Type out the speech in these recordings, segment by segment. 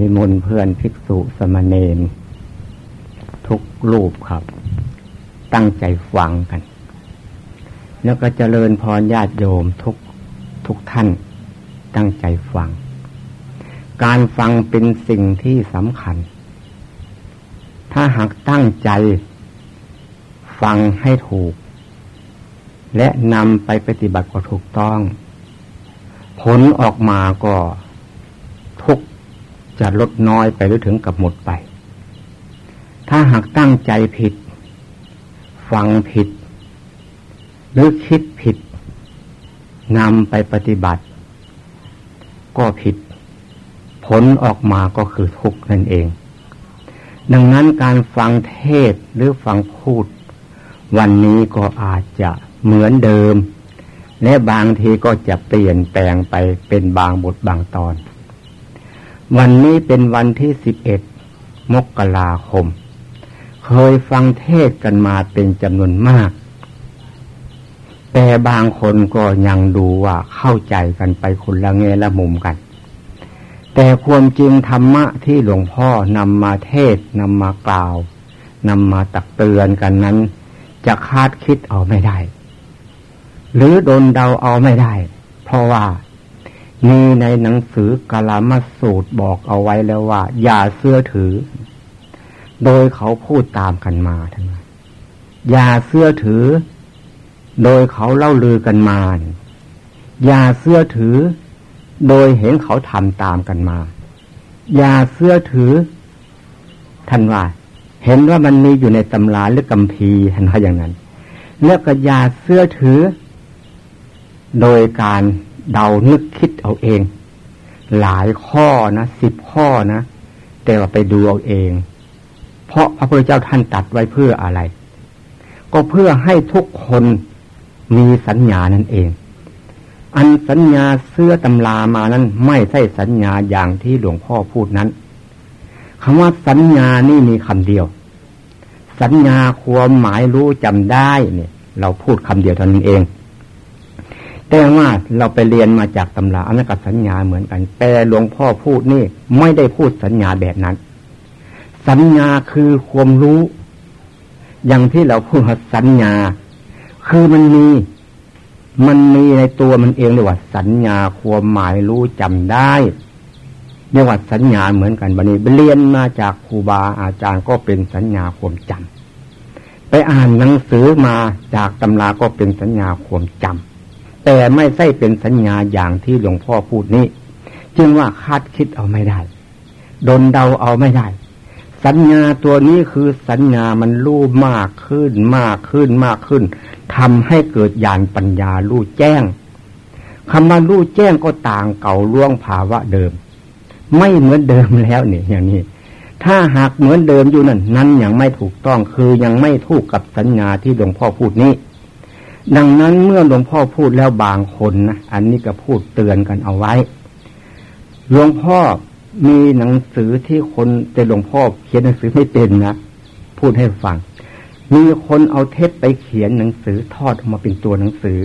นิมนต์เพื่อนภิกษุสมณเณรทุกรูปครับ ตั้งใจฟังกัน แล้วก็เจริญพรญาติโยมทุกทุกท่านตั้งใจฟัง การฟังเป็นสิ่งที่สำคัญ ถ้าหากตั้งใจ ฟังให้ถูก และนำไปปฏิบัติก็ถูกต้อง ผลออกมาก็ จะลดน้อยไปหรือถึงกับหมดไป ถ้าหากตั้งใจผิด ฟังผิด หรือคิดผิดนำไปปฏิบัติ ก็ผิด ผลออกมาก็คือทุกข์นั่นเอง ดังนั้นการฟังเทศหรือฟังพูด วันนี้ก็อาจจะเหมือนเดิม และบางทีก็จะเปลี่ยนแปลงไปเป็นบางบทบางตอน วันนี้เป็นวันที่สิบเอ็ดมกราคม เคยฟังเทศกันมาเป็นจำนวนมาก แต่บางคนก็ยังดูว่าเข้าใจกันไปคนละเงละมุมกัน แต่ความจริงธรรมะที่หลวงพ่อนำมาเทศนำมากล่าวนำมาตักเตือนกันนั้น จะคาดคิดเอาไม่ได้ หรือโดนเดาเอาไม่ได้ เพราะว่า มีในหนังสือกาลามาสูตรบอกเอาไว้แล้วว่า อย่าเสื้อถือ โดยเขาพูดตามกันมาทั้งนั้นอย่าเสื้อถือ โดยเขาเล่าลือกันมา อย่าเสื้อถือ โดยเห็นเขาทำตามกันมา อย่าเสื้อถือท่านว่า เห็นว่ามันมีอยู่ในตำราหรือกัมพีท่านว่าอย่างนั้นแล้วก็อย่าเสื้อถือ โดยการเดานึกคิด เอาเอง หลายข้อนะสิบข้อนะ แต่ว่าไปดูเอาเอง เพราะพระพุทธเจ้าท่านตัดไว้เพื่ออะไร ก็เพื่อให้ทุกคนมีสัญญานั่นเอง อันสัญญาเสื้อตำลามานั้นไม่ใช่สัญญาอย่างที่หลวงพ่อพูดนั้นคำว่าสัญญานี่มีคำเดียว สัญญาความหมายรู้จำได้เนี่ย เราพูดคำเดียวเท่านั้นเอง แต่ว่าเราไปเรียนมาจากตำราอนักสัญญาเหมือนกัน แต่หลวงพ่อพูดนี่ไม่ได้พูดสัญญาแบบนั้น สัญญาคือความรู้ อย่างที่เราพูดสัญญา คือมันมี มันมีในตัวมันเองเรียกว่า สัญญาความหมายรู้จำได้เรียกว่าสัญญาเหมือนกันบันนี้เรียนมาจากครูบาอาจารย์ก็เป็นสัญญาความจำไปอ่านหนังสือมาจากตำราก็เป็นสัญญาความจำ แต่ไม่ใช่เป็นสัญญาอย่างที่หลวงพ่อพูดนี้จึงว่าคาดคิดเอาไม่ได้ ดนเดาเอาไม่ได้ สัญญาตัวนี้คือสัญญามันรู้มากขึ้นมากขึ้นมากขึ้นทำให้เกิดญาณปัญญารู้แจ้งคำว่ารู้แจ้งก็ต่างเก่าล่วงภาวะเดิม ไม่เหมือนเดิมแล้วเนี่ยอย่างนี้ ถ้าหากเหมือนเดิมอยู่นั่นนั้นยังไม่ถูกต้องคือยังไม่ถูกกับสัญญาที่หลวงพ่อพูดนี้ ดังนั้นเมื่อหลวงพ่อพูดแล้วบางคนนะอันนี้ก็พูดเตือนกันเอาไว้ หลวงพ่อมีหนังสือที่คนแต่หลวงพ่อเขียนหนังสือไม่เป็นนะพูดให้ฟัง มีคนเอาเทปไปเขียนหนังสือทอดออกมาเป็นตัวหนังสือ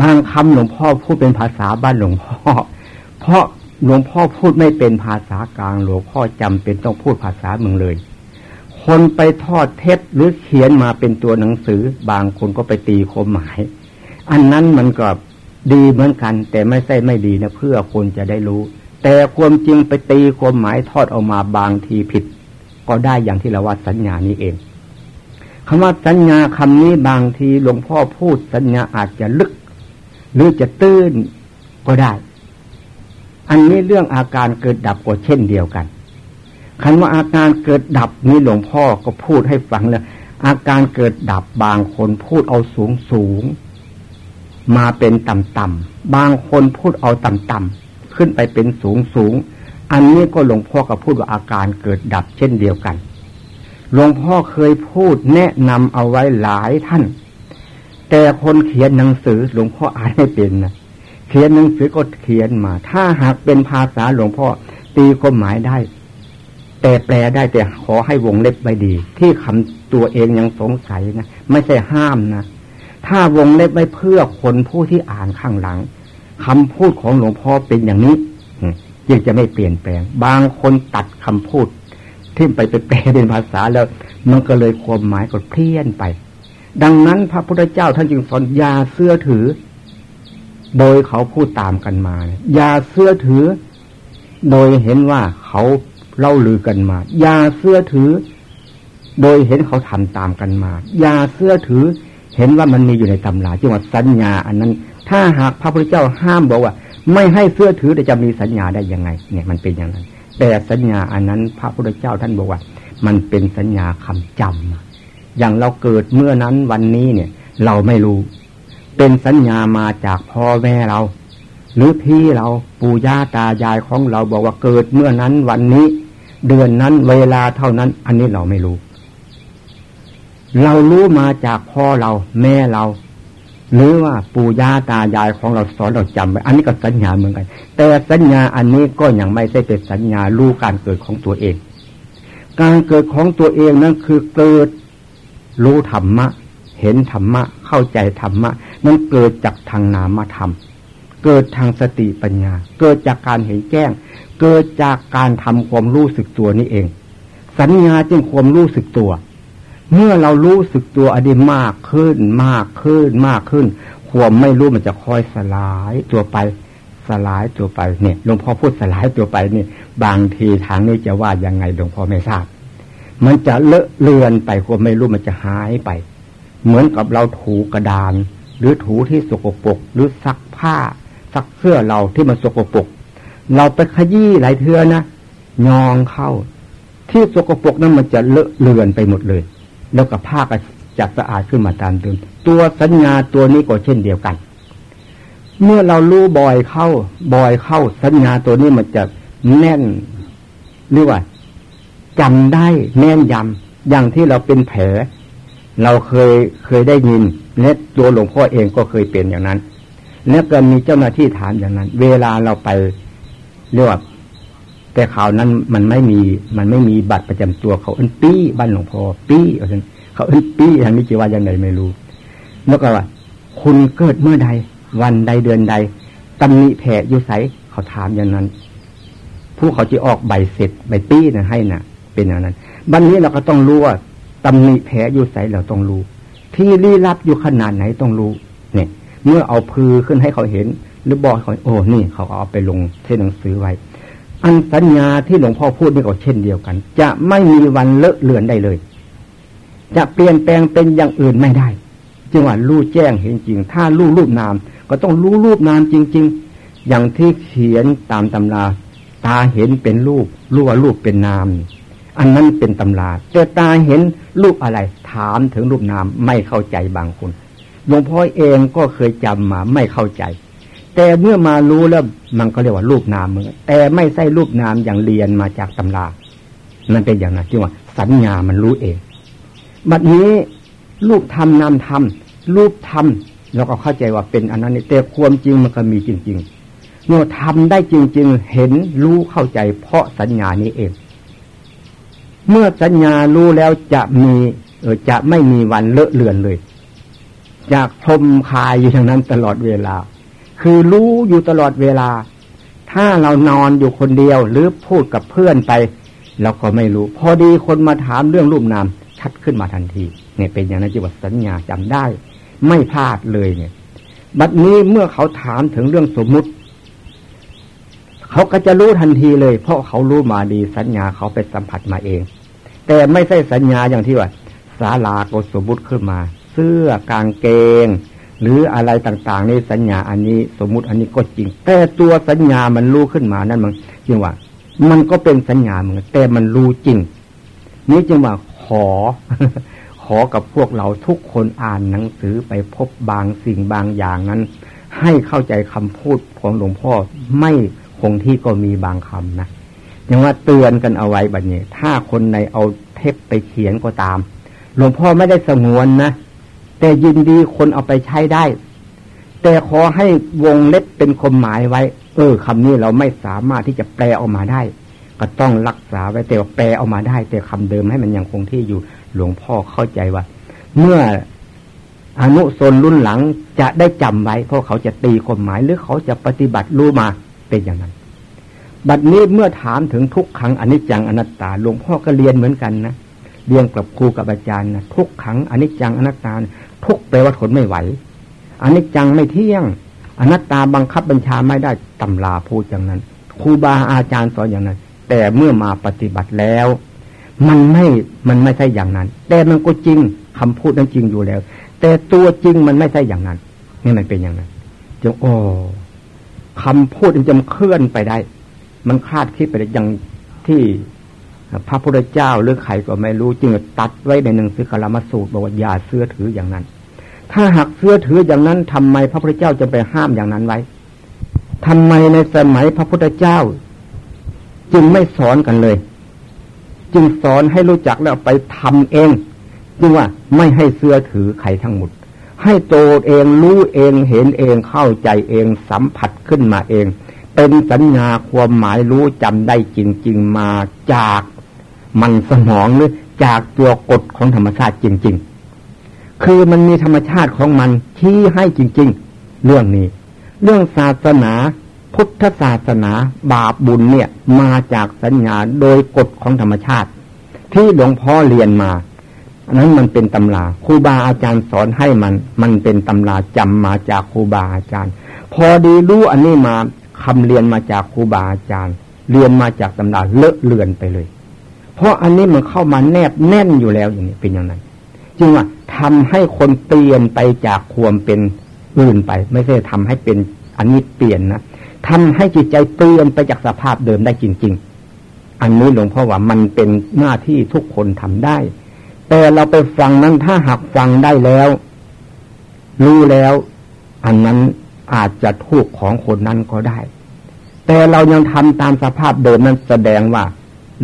บางคำหลวงพ่อพูดเป็นภาษาบ้านหลวงพ่อ เพราะหลวงพ่อพูดไม่เป็นภาษากลางหลวงพ่อจำเป็นต้องพูดภาษาเมืองเลย คนไปทอดเท็จหรือเขียนมาเป็นตัวหนังสือ บางคนก็ไปตีความหมาย อันนั้นมันก็ดีเหมือนกัน แต่ไม่ใช่ไม่ดีนะเพื่อคนจะได้รู้ แต่ความจริงไปตีความหมายทอดออกมาบางทีผิด ก็ได้อย่างที่เราว่าสัญญานี้เองคำว่าสัญญาคำนี้บางทีหลวงพ่อพูดสัญญาอาจจะลึก หรือจะตื้นก็ได้ อันนี้เรื่องอาการเกิดดับก็เช่นเดียวกัน คันว่าอาการเกิดดับนี้หลวงพ่อก็พูดให้ฟังเลยอาการเกิดดับบางคนพูดเอาสูงสูงมาเป็นต่ำต่ำบางคนพูดเอาต่ำต่ำขึ้นไปเป็นสูงสูงอันนี้ก็หลวงพ่อก็พูดว่าอาการเกิดดับเช่นเดียวกันหลวงพ่อเคยพูดแนะนำเอาไว้หลายท่าน แต่คนเขียนหนังสือหลวงพ่ออ่านไม่เป็นนะเขียนหนังสือก็เขียนมา ถ้าหากเป็นภาษาหลวงพ่อตีความหมายได้ แต่แปลได้แต่ขอให้วงเล็บไว้ดี ที่คำตัวเองยังสงสัยนะไม่ใช่ห้ามนะถ้าวงเล็บไว้เพื่อคนผู้ที่อ่านข้างหลังคำพูดของหลวงพ่อเป็นอย่างนี้ยังจะไม่เปลี่ยนแปลง บางคนตัดคำพูดที่ไปไปแปลเป็นภาษาแล้ว มันก็เลยความหมายก็เพี้ยนไป ดังนั้นพระพุทธเจ้าท่านจึงสอนยาเสื้อถือ โดยเขาพูดตามกันมา ยาเสื้อถือ โดยเห็นว่าเขา เล่าลือกันมา อย่าเสื้อถือ โดยเห็นเขาทำตามกันมา อย่าเสื้อถือ เห็นว่ามันมีอยู่ในตำราจังหวัดสัญญา อันนั้น ถ้าหากพระพุทธเจ้าห้ามบอกว่า ไม่ให้เสื้อถือแต่จะมีสัญญาได้ยังไง เนี่ยมันเป็นอย่างนั้น แต่สัญญาอันนั้นพระพุทธเจ้าท่านบอกว่า มันเป็นสัญญาคำจำอย่างเราเกิดเมื่อนั้นวันนี้เนี่ย เราไม่รู้ เป็นสัญญามาจากพ่อแม่เรา หรือพี่เราปู่ย่าตายายของเราบอกว่าเกิดเมื่อนั้นวันนี้ เดือนนั้นเวลาเท่านั้น อันนี้เราไม่รู้ เรารู้มาจากพ่อเราแม่เรา หรือว่าปู่ย่าตายายของเราสอนเราจำไว้อันนี้ก็สัญญาเหมือนกัน แต่สัญญาอันนี้ก็ยังไม่ใช่เป็นสัญญารู้การเกิดของตัวเอง การเกิดของตัวเองนั้นคือเกิดรู้ธรรมะ เห็นธรรมะ เข้าใจธรรมะนั้นเกิดจากทางนามธรรม เกิดทางสติปัญญา เกิดจากการเห็นแจ้ง เกิดจากการทำความรู้สึกตัวนี่เอง สัญญาจึงความรู้สึกตัว เมื่อเรารู้สึกตัวอดีมากขึ้น มากขึ้น มากขึ้น ความไม่รู้มันจะค่อยสลายตัวไปสลายตัวไปเนี่ยหลวงพ่อพูดสลายตัวไปนี่บางทีทางนี้จะว่ายังไงหลวงพ่อไม่ทราบ มันจะเลอะเลือนไปความไม่รู้มันจะหายไป เหมือนกับเราถูกระดาน หรือถูที่สกปรกหรือซักผ้า ซักเสื้อเราที่มันสกปรกเราไปขยี้หลายเทือนะยองเข้า ที่สกปรกนั้นมันจะเลอะเลือนไปหมดเลย แล้วก็ผ้าก็จะสะอาดขึ้นมาตามเดิมตัวสัญญาตัวนี้ก็เช่นเดียวกัน เมื่อเรารู้บ่อยเข้า บ่อยเข้า สัญญาตัวนี้มันจะแน่นหรือว่าจำได้แน่นยำอย่างที่เราเป็นแผล เราเคยเคยได้ยินและตัวหลวงพ่อเองก็เคยเป็นอย่างนั้น แล้วก็มีเจ้าหน้าที่ถามอย่างนั้น เวลาเราไปเรียกว่าแต่ข่าวนั้นมันไม่มี มันไม่มีบัตรประจำตัวเขาเอิ้นปี้บ้านหลวงพ่อปี้เขาเอิ้นปี้ทางนี้จะว่ายังไงไม่รู้ แล้วก็ว่า คุณเกิดเมื่อใด วันใดเดือนใดตำหนิแผ่ยุไสเขาถามอย่างนั้น ผู้เขาจะออกใบเสร็จใบปี้นะให้นะ่ะ เป็นอย่างนั้นบันนี้เราก็ต้องรู้ว่าตำหนิแผ่ยุไสเราต้องรู้ ที่ลี้ลับอยู่ขนาดไหนต้องรู้ เมื่อเอาพือขึ้นให้เขาเห็น หรือบอกเขาโอ้นี่เขาเอาไปลงเทหนังสือไว้ อันสัญญาที่หลวงพ่อพูดนี่ก็เช่นเดียวกัน จะไม่มีวันเลอะเลือนได้เลย จะเปลี่ยนแปลงเป็นอย่างอื่นไม่ได้จึงว่ารู้แจ้งเห็นจริง ถ้ารู้รูปนาม ก็ต้องรู้รูปนามจริง ๆ อย่างที่เขียนตามตำราตาเห็นเป็นรูปรู้ว่ารูปเป็นนาม อันนั้นเป็นตำราแต่ตาเห็นรูปอะไร ถามถึงรูปนามไม่เข้าใจบางคน หลวงพ่อเองก็เคยจำมาไม่เข้าใจ แต่เมื่อมารู้แล้วมันก็เรียกว่ารูปนามมือแต่ไม่ใช่รูปนามอย่างเรียนมาจากตำรามันเป็นอย่างนั้นที่ว่าสัญญามันรู้เอง บัดนี้รูปธรรมนามธรรมรูปธรรมเราก็เข้าใจว่าเป็นอันนั้นแต่ความจริงมันก็มีจริง ๆ เมื่อทำได้จริง ๆ เห็นรู้เข้าใจ เพราะสัญญานี้เอง เมื่อสัญญารู้แล้วจะมีเออจะไม่มีวันเลอะเลือนเลย จะพรมคายอยู่อย่างนั้นตลอดเวลา คือรู้อยู่ตลอดเวลา ถ้าเรานอนอยู่คนเดียวหรือพูดกับเพื่อนไปเราก็ไม่รู้ พอดีคนมาถามเรื่องรูปนามชัดขึ้นมาทันที เนี่ยเป็นอย่างนั้นจีวัสัญญาจำได้ ไม่พลาดเลยเนี่ย บัดนี้เมื่อเขาถามถึงเรื่องสมมุติ เขาก็จะรู้ทันทีเลย เพราะเขารู้มาดีสัญญาเขาไปสัมผัสมาเอง แต่ไม่ใช่สัญญาอย่างที่ว่าศาลาก็สมมุติขึ้นมา เสื้อกางเกง หรืออะไรต่างๆในสัญญาอันนี้สมมุติอันนี้ก็จริง แต่ตัวสัญญามันรู้ขึ้นมานั่นมันจริงว่า มันก็เป็นสัญญาเหมือนแต่มันรู้จริง นี่จึงว่าขอ ขอกับพวกเราทุกคนอ่านหนังสือไปพบบางสิ่งบางอย่างนั้น ให้เข้าใจคำพูดของหลวงพ่อไม่คงที่ก็มีบางคำนะยังว่าเตือนกันเอาไว้บัดนี้ ถ้าคนในเอาเทปไปเขียนก็ตาม หลวงพ่อไม่ได้สงวนนะ แต่ยินดีคนเอาไปใช้ได้ แต่ขอให้วงเล็บเป็นคมหมายไว้ เออคำนี้เราไม่สามารถที่จะแปลออกมาได้ ก็ต้องรักษาไว้แต่ว่าแปลออกมาได้ แต่คำเดิมให้มันยังคงที่อยู่หลวงพ่อเข้าใจว่า เมื่ออนุสนรุ่นหลังจะได้จำไว้ เพราะเขาจะตีความหมายหรือเขาจะปฏิบัติรู้มาเป็นอย่างนั้น บัดนี้เมื่อถามถึงทุกขังอนิจจังอนัตตาหลวงพ่อก็เรียนเหมือนกันนะเรียนกับครูกับอาจารย์นะทุกขังอนิจจังอนัตตา ทุกแปลว่าทนไม่ไหวอันิจจังไม่เที่ยง อนัตตาบังคับบัญชาไม่ได้ตำราพูดอย่างนั้นครูบาอาจารย์สอนอย่างนั้น แต่เมื่อมาปฏิบัติแล้ว มันไม่มันไม่ใช่อย่างนั้น แต่มันก็จริงคำพูดนั้นจริงอยู่แล้ว แต่ตัวจริงมันไม่ใช่อย่างนั้น นี่มันเป็นอย่างนั้นจงโอ้คำพูดมันจะเคลื่อนไปได้ มันคาดคิดไปได้อย่างที่ พระพุทธเจ้าหรือใครก็ไม่รู้จึงตัดไว้ในหนึ่งสือกลามาสูตรบอกว่าอย่าเสื้อถืออย่างนั้น ถ้าหากเสื้อถืออย่างนั้นทำไมพระพุทธเจ้าจะไปห้ามอย่างนั้นไว้ทำไมในสมัยพระพุทธเจ้า จึงไม่สอนกันเลย จึงสอนให้รู้จักแล้วไปทำเองจึงว่าไม่ให้เสื้อถือใครทั้งหมด ให้โตเองรู้เองเห็นเองเข้าใจเองสัมผัสขึ้นมาเอง เป็นสัญญาความหมายรู้จำได้จริง ๆ มาจาก มันสมองหรือจากตัวกฎของธรรมชาติจริง ๆ คือมันมีธรรมชาติของมันที่ให้จริง ๆ เรื่องนี้ เรื่องศาสนาพุทธศาสนาบาปบุญเนี่ยมาจากสัญญาโดยกฎของธรรมชาติ ที่หลวงพ่อเรียนมาอันนั้นมันเป็นตำราครูบาอาจารย์สอนให้มัน มันเป็นตำราจำมาจากครูบาอาจารย์ พอดีรู้อันนี้มาคำเรียนมาจากครูบาอาจารย์ เรียนมาจากตำราเลอะเลือนไปเลย เพราะอันนี้มันเข้ามาแนบแน่นอยู่แล้วอย่างนี้เป็นอย่างนั้นจึงว่าทำให้คนเปลี่ยนไปจากความเป็นอื่นไป ไม่ใช่ทำให้เป็นอันนี้เปลี่ยนนะทำให้จิตใจเปลี่ยนไปจากสภาพเดิมได้จริง ๆ อันนี้หลวงพ่อว่ามันเป็นหน้าที่ทุกคนทำได้ แต่เราไปฟังนั้นถ้าหากฟังได้แล้ว รู้แล้ว อันนั้นอาจจะถูกของคนนั้นก็ได้ แต่เรายังทำตามสภาพเดิมนั้นแสดงว่า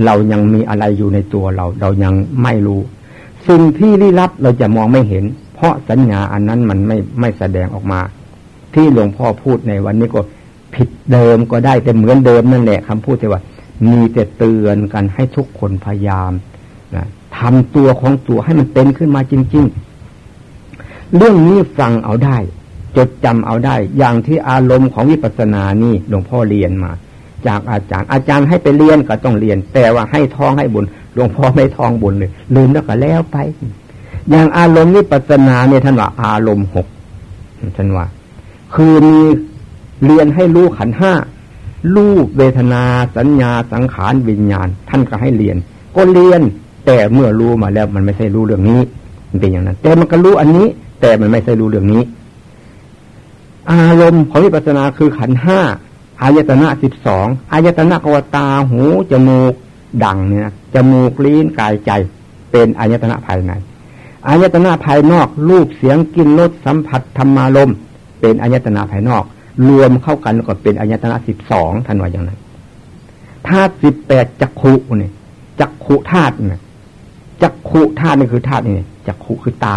เรายังมีอะไรอยู่ในตัวเรา เรายังไม่รู้ สิ่งที่ลี้ลับเราจะมองไม่เห็น เพราะสัญญาอันนั้นมันไม่ไม่แสดงออกมา ที่หลวงพ่อพูดในวันนี้ก็ผิดเดิมก็ได้แต่เหมือนเดิมนั่นแหละคำพูดที่ว่า มีแต่เตือนกันให้ทุกคนพยายามนะทำตัวของตัวให้มันเป็นขึ้นมาจริง ๆ เรื่องนี้ฟังเอาได้ จดจำเอาได้ อย่างที่อารมณ์ของวิปัสสนานี่หลวงพ่อเรียนมา จากอาจารย์ อาจารย์ให้ไปเรียนก็ต้องเรียน แต่ว่าให้ทองให้บุญหลวงพ่อไม่ทองบุญเลยลืมแล้วก็แล้วไป อย่างอารมณ์นิปัสนาเนี่ยท่านว่า อารมณ์หกท่านว่า คือมีเรียนให้รู้ขันห้ารูปเวทนาสัญญาสังขารวิญญาณ ท่านก็ให้เรียน ก็เรียนแต่เมื่อรู้มาแล้วมันไม่ใช่รู้เรื่องนี้มันเป็นอย่างนั้น แต่มันก็รู้อันนี้ แต่มันไม่ใช่รู้เรื่องนี้ อารมณ์ของวิปัสนาคือขันห้า อายตนะสิบสองอายตนะกวตาหูจมูกดังเนี่ยจมูกลิ้นกายใจ เป็นอายตนะภายในอายตนะภายนอกรูปเสียงกลิ่นรสสัมผัสธรรมารมเป็นอายตนะภายนอก รวมเข้ากันก็เป็นอายตนะสิบสองท่านวาอย่างนั้นธาตุสิบแปดจักขุเนี่ยจักขุธาตุเนี่ยจักขุธาตุนี่คือธาตุนี่จักขุคือตา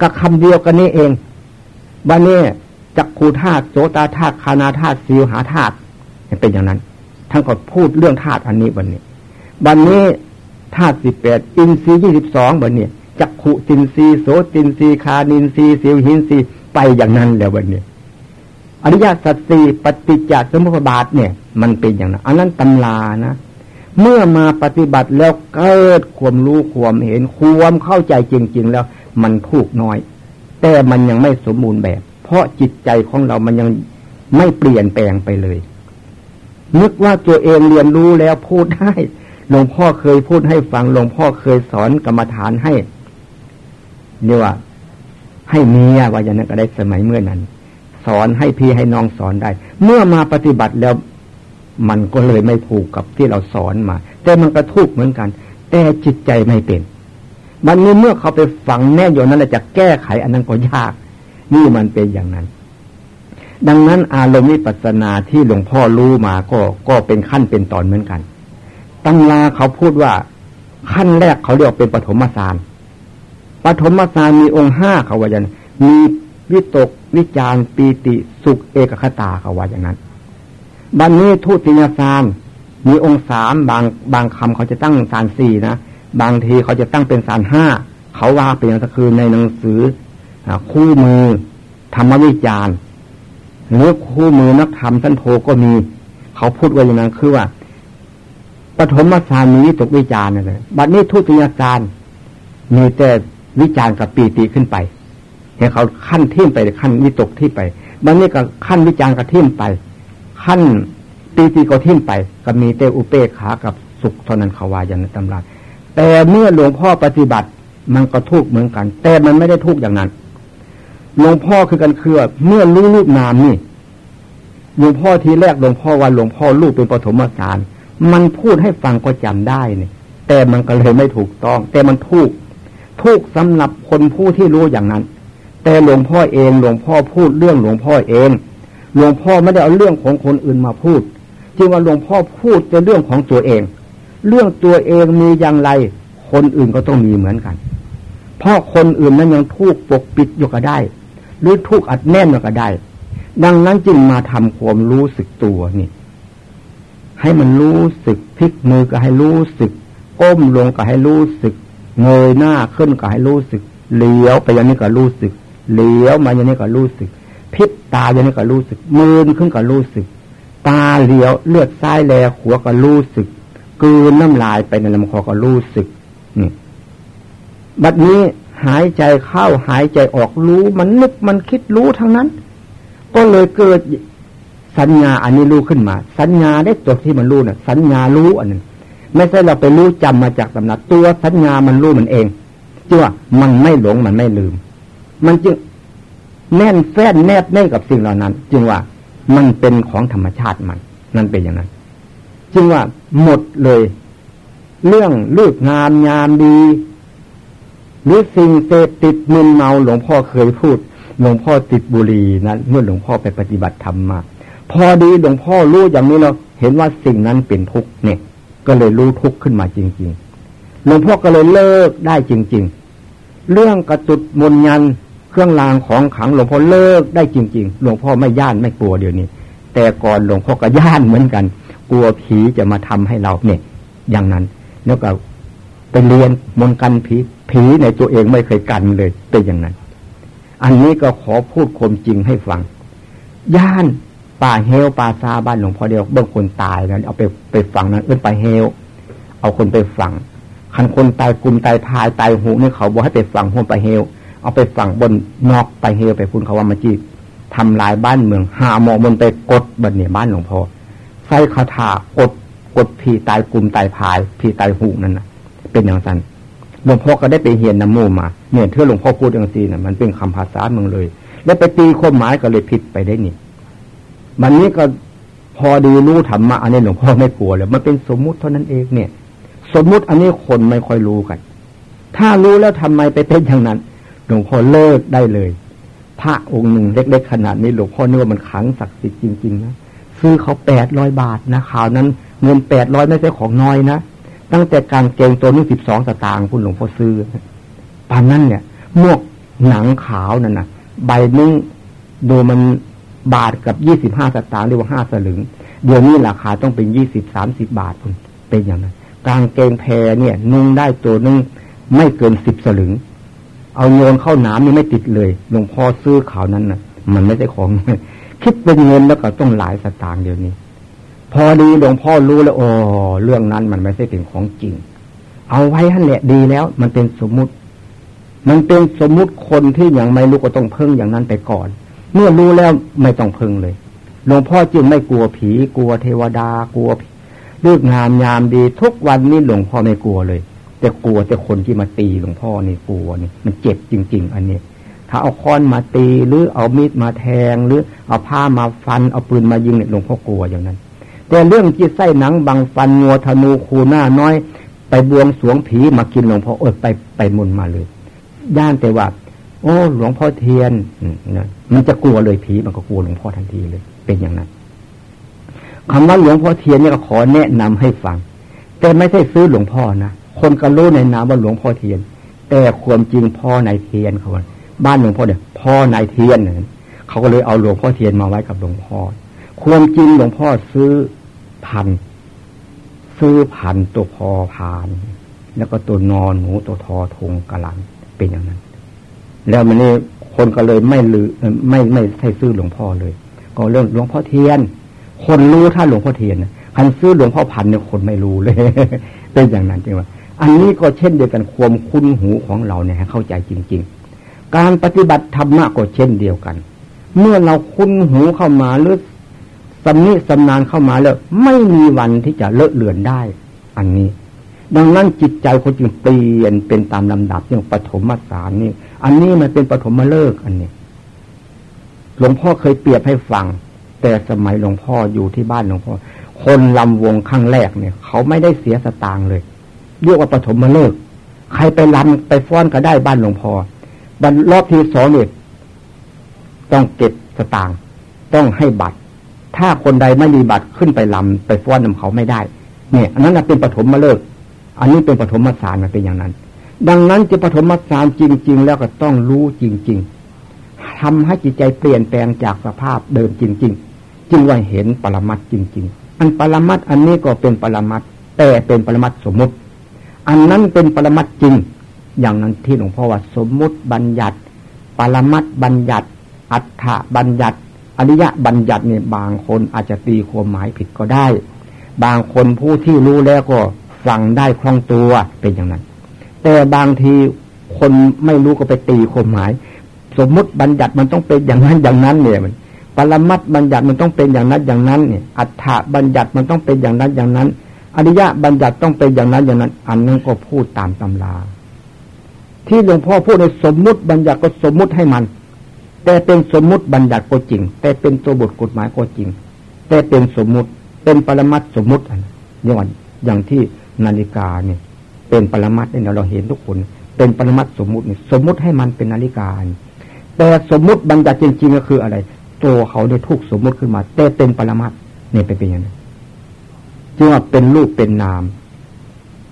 ก็คำเดียวกันนี่เองบ้านนี้ จักขูธาตุโสตาธาตุคานาธาตุสิวหาธาตุเป็นอย่างนั้นท่านก็พูดเรื่องธาตุอันนี้วันนี้ วันนี้ธาตุสิบแปดอินทรีย์ยี่สิบสองวันนี้จักขุตินทรีย์โสตินทรีย์คานินทรีย์สิวหินทรีย์ไปอย่างนั้นแล้ววันนี้อริยสัจสี่ปฏิจจสมุปบาทเนี่ย มันเป็นอย่างนั้น อันนั้นตำลานะ เมื่อมาปฏิบัติแล้วเกิดความรู้ความเห็นความเข้าใจจริง ๆ แล้ว มันถูกน้อย แต่มันยังไม่สมบูรณ์แบบ เพราะจิตใจของเรามันยังไม่เปลี่ยนแปลงไปเลย นึกว่าตัวเองเรียนรู้แล้วพูดได้หลวงพ่อเคยพูดให้ฟังหลวงพ่อเคยสอนกรรมฐานให้เนี่ยว่า ให้เมียว่าอย่างนั้นก็ได้สมัยเมื่อนั้น สอนให้พี่ให้น้องสอนได้ เมื่อมาปฏิบัติแล้ว มันก็เลยไม่ผูกกับที่เราสอนมา แต่มันกระทุกเหมือนกัน แต่จิตใจไม่เป็นมันนี้เมื่อเขาไปฝังแน่อยู่นั้นจะแก้ไขอันนั้นก็ยาก นี่มันเป็นอย่างนั้น ดังนั้นอารมณ์วิปัสนาที่หลวงพ่อรู้มาก็ก็เป็นขั้นเป็นตอนเหมือนกันตำราเขาพูดว่า ขั้นแรกเขาเรียกเป็นปฐมฌานปฐมฌานมีองค์ห้าเขาว่าอย่างนั้นมีวิตกวิจารปีติสุขเอกคตาเขาว่าอย่างนั้นบันนี้ทุติยฌานมีองค์สามบางบางคำเขาจะตั้งฌานสี่นะบางทีเขาจะตั้งเป็นฌานห้าเขาว่าเป็นอย่างคือในหนังสือ คู่มือธรรมวิจารณ์หรือคู่มือนักธรรมท่านโทก็มี เขาพูดไว่าอย่างนั้นคือว่าปฐมฌานมีวิตกวิจารณ์เลยบัดนี้ทุติยฌานมีแต่วิจารณ์กับปีติขึ้นไปเห็นเขาขั้นทิ่มไปขั้นวิตกที่ไปบัดนี้ก็ขั้นวิจารณ์ก็ทิ่มไป ขั้นปีติก็ทิ่มไป ก็มีแต่อุเปกขากับสุขเท่านั้นเขาว่าอย่างในตำราแต่เมื่อหลวงพ่อปฏิบัติ มันก็ทุกข์เหมือนกัน แต่มันไม่ได้ทุกข์อย่างนั้น หลวงพ่อคือกันคือเมื่อรู้รูปนามนี่หลวงพ่อทีแรกหลวงพ่อว่าหลวงพ่อรูปเป็นปฐมฌานมันพูดให้ฟังก็จำได้เนี่ยแต่มันก็เลยไม่ถูกต้อง แต่มันทุกทุกสำหรับคนผู้ที่รู้อย่างนั้น แต่หลวงพ่อเองหลวงพ่อพูดเรื่องหลวงพ่อเอง หลวงพ่อไม่ได้เอาเรื่องของคนอื่นมาพูดจึงว่าหลวงพ่อพูดแต่เรื่องของตัวเอง เรื่องตัวเองมีอย่างไร คนอื่นก็ต้องมีเหมือนกัน เพราะคนอื่นนั้นยังทุกปกปิดอยู่ก็ได้ หรือทุกอัดแน่นก็ได้ ดังนั้นจึงมาทำความรู้สึกตัวนี่ ให้มันรู้สึกพลิกมือก็ให้รู้สึก ก้มลงก็ให้รู้สึก เงยหน้าขึ้นก็ให้รู้สึกเลี้ยวไปอย่างนี้ก็รู้สึกเลี้ยวมาอย่างนี้ก็รู้สึกพิษตาอย่างนี้ก็รู้สึกมือขึ้นก็รู้สึก ตาเลี้ยวเลือดซ้ายแลหัวก็รู้สึกกืนน้ำลายไปในลำคอก็รู้สึกนี่บัดนี้ หายใจเข้าหายใจออกรู้ มันนึกมันคิดรู้ทั้งนั้น ก็เลยเกิดสัญญาอันนี้รู้ขึ้นมา สัญญาได้ตัวที่มันรู้น่ะ สัญญารู้อันนึงไม่ใช่เราไปรู้จำมาจากตำหนักตัวสัญญามันรู้มันเองจึงว่ามันไม่หลงมันไม่ลืม มันจึงแน่นแฟ้นแนบแน่กับสิ่งเหล่านั้น จึงว่ามันเป็นของธรรมชาติมัน นั่นเป็นอย่างนั้น จึงว่าหมดเลย เรื่องลูกงามยามดี หรือสิ่งเสพติดมึนเมาหลวงพ่อเคยพูด หลวงพ่อติดบุหรี่นะเมื่อหลวงพ่อไปปฏิบัติธรรมมาพอดีหลวงพ่อรู้อย่างนี้เราเห็นว่าสิ่งนั้นเป็นทุกข์เนี่ย ก็เลยรู้ทุกข์ขึ้นมาจริง ๆ หลวงพ่อก็เลยเลิกได้จริง ๆ เรื่องกระตุดมนยันเครื่องรางของขังหลวงพ่อเลิกได้จริง ๆ หลวงพ่อไม่ย่านไม่กลัวเดี๋ยวนี้ แต่ก่อนหลวงพ่อก็ย่านเหมือนกัน กลัวผีจะมาทำให้เราเนี่ย อย่างนั้น แล้วก็ไปเรียนมนกันผี ผีในตัวเองไม่เคยกันเลยเป็นอย่างนั้น อันนี้ก็ขอพูดความจริงให้ฟัง ย่านป่าเฮลป่าซาบ้านหลวงพ่อเดียวเบื้องคนตายนั้นเอาไปไปฝังนั้นเอื้นป่าเฮลเอาคนไปฝังคันคนตายกลุ่มตายพายตายหูนี่เขาบอกให้ไปฝังหัวป่าเฮลเอาไปฝังบนนอกป่าเฮลไปคุณเขาว่ามาจีทำลายบ้านเมืองหาหมอบนไปกดบันเนี่ยบ้านหลวงพ่อใส่คาถากดกดผีตายกลุ่มตายพายผีตายหูนั่นนะเป็นอย่างนั้น หลวงพ่อก็ได้ไปเฮียนน้ำมูมาเนี่ยเท่าหลวงพ่อพูดอย่างซีนะ่ะมันเป็นคำภาษาเมืองเลย แล้วไปตีข้อหมายก็เลยผิดไปได้นี่มันนี้ก็พอดีรู้ธรรมะอันนี้หลวงพ่อไม่กลัวเลยมันเป็นสมมุติเท่านั้นเองเนี่ย สมมุติอันนี้คนไม่ค่อยรู้กัน ถ้ารู้แล้วทำไมไปเป็นอย่างนั้น หลวงพ่อเลิกได้เลย พระองค์หนึ่งเล็กๆขนาดนี้หลวงพ่อนึกว่ามันขังศักดิ์สิทธิ์จริงๆนะซื้อเขาแปดร้อยบาทนะข่าวนั้น เงินแปดร้อยไม่ใช่ของน้อยนะ ตั้งแต่การเกงตัวนี้สิบสองสตางค์คุณหลวงพ่อซื้อปานนั้นเนี่ยมวกหนังขาวนั่นนะใบนึงดูมันบาทกับยี่สิบห้าสตางค์เรียกว่าห้าสลึง เดี๋ยวนี้ราคาต้องเป็นยี่สิบสามสิบบาทคุณเป็นอย่างนั้นกางเกงแพรเนี่ย นุ่งได้ตัวนึงไม่เกินสิบสลึง เอาโยนเข้าน้ำนี่ไม่ติดเลยหลวงพ่อซื้อข่าวนั้นนะ่ะ มันไม่ใช่ของ คิดเป็นเงินแล้วก็ต้องหลายสตางค์เดี๋ยวนี้ พอดีหลวงพ่อรู้แล้วโอ้เรื่องนั้นมันไม่ใช่เป็นของจริง เอาไว้ท่านแหละดีแล้ว มันเป็นสมมุติ มันเป็นสมมุติคนที่ยังไม่รู้ก็ต้องเพิ่งอย่างนั้นไปก่อน เมื่อรู้แล้วไม่ต้องพึงเลยหลวงพ่อจึงไม่กลัวผี กลัวเทวดากลัวเลือกงามยามดี ทุกวันนี้หลวงพ่อไม่กลัวเลย แต่กลัวแต่คนที่มาตีหลวงพ่อนี่กลัวนี่มันเจ็บจริง ๆ อันนี้ถ้าเอาค้อนมาตีหรือเอามีดมาแทงหรือเอาผ้ามาฟันเอาปืนมายิงเนี่ยหลวงพ่อกลัวอย่างนั้น แต่เรื่องจีตไส้หนังบังฟันงัวธนูคูหน้าน้อย ไปบวงสวงผีมากินหลวงพ่อเออไปไปมุนมาเลยย่านแต่ว่า โอ้หลวงพ่อเทียนนะมันจะกลัวเลยผีมันก็กลัวหลวงพ่อทันทีเลย เป็นอย่างนั้นคำว่าหลวงพ่อเทียนเนี่ยก็ขอแนะนำให้ฟัง แต่ไม่ใช่ซื้อหลวงพ่อนะคนก็รู้ในนามว่าหลวงพ่อเทียน แต่ความจริงพ่อนายเทียนเขาบ้านหลวงพ่อเนี่ยพ่อนายเทียนเนี่ยเขาก็เลยเอาหลวงพ่อเทียนมาไว้กับหลวงพ่อความจริงหลวงพ่อซื้อ พันซื้อพันตัวพอพาน แล้วก็ตัวนอนหนูตัวทอทงกระลันเป็นอย่างนั้น แล้วมันนี่คนก็เลยไม่ลือไม่ไม่ใช่ซื้อหลวงพ่อเลย ก็เรื่องหลวงพ่อเทียน คนรู้ถ้าหลวงพ่อเทียนคันซื้อหลวงพ่อพันเนี่ยคนไม่รู้เลยเป็นอย่างนั้นจริงว่าอันนี้ก็เช่นเดียวกันความคุ้นหูของเราเนี่ยให้เข้าใจจริง ๆ การปฏิบัติธรรมะก็เช่นเดียวกัน เมื่อเราคุ้นหูเข้ามาหรือ สำนิสำนานเข้ามาแล้ว ไม่มีวันที่จะเลอะเลือนได้ อันนี้ ดังนั้นจิตใจคนจึงเปลี่ยนเป็นตามลำดับอย่างปฐมสารนี่ อันนี้มันเป็นปฐมฤกษ์อันนี้ หลวงพ่อเคยเปรียบให้ฟัง แต่สมัยหลวงพ่ออยู่ที่บ้านหลวงพ่อ คนลำวงข้งแรกเนี่ย เขาไม่ได้เสียสตางค์เลยเรียกว่าปฐมฤกษ์ใครไปลำไปฟ้อนก็ได้บ้านหลวงพ่อบันรอบที่สองเนี่ยต้องเก็บสตางค์ต้องให้บัตร ถ้าคนใดไม่มีบัตรขึ้นไปลำไปฟ้อนนำเขาไม่ได้ เนี่ย อันนั้นเป็นปฐมฤกษ์อันนี้เป็นปฐมสารมันเป็นอย่างนั้น ดังนั้นจะปฐมสารจริง ๆ แล้วก็ต้องรู้จริง ๆทำให้จิตใจเปลี่ยนแปลงจากสภาพเดิมจริง ๆ จึงว่าเห็นปรมัตจริง ๆ อันปรมัตอันนี้ก็เป็นปรมัตแต่เป็นปรมัตสมมุติ อันนั้นเป็นปรมัตจริง อย่างนั้นที่หลวงพ่อว่าสมมุติบัญญัติ ปรมัตบัญญัติ อัฏฐบัญญัติ อริยะบัญญัติเนี่ยบางคนอาจจะตีความหมายผิดก็ได้ บางคนผู้ที่รู้แล้วก็ฟังได้คล่องตัวเป็นอย่างนั้น แต่บางทีคนไม่รู้ก็ไปตีความหมาย สมมุติบัญญัติมันต้องเป็นอย่างนั้นอย่างนั้นเนี่ยมันปรมัตบัญญัติมันต้องเป็นอย่างนั้นอย่างนั้นเนี่ย อัฏฐบัญญัติมันต้องเป็นอย่างนั้นอย่างนั้น อริยะบัญญัติต้องเป็นอย่างนั้นอย่างนั้น อันนั้นก็พูดตามตำรา ที่หลวงพ่อพูดในสมมุติบัญญัติก็สมมุติให้มัน แต่เป็นสมมุติบัญญัติก็จริง แต่เป็นตัวบทกฎหมายก็จริง แต่เป็นสมมุติเป็นปรมัตสมมุติอันย่างอย่างที่นาฬิกาเนี่ย เป็นปรมัตเนี่ยเราเห็นทุกคน เป็นปรมัตสมมุติเนี่ยสมมุติให้มันเป็นนาฬิกาแต่สมมุติบัญญัติจริง ๆ ก็คืออะไร ตัวเขาได้ทุกสมมุติขึ้นมา แต่เป็นปรมัตเนี่ยเป็นอย่างนั้นจึงว่าเป็นรูปเป็นนาม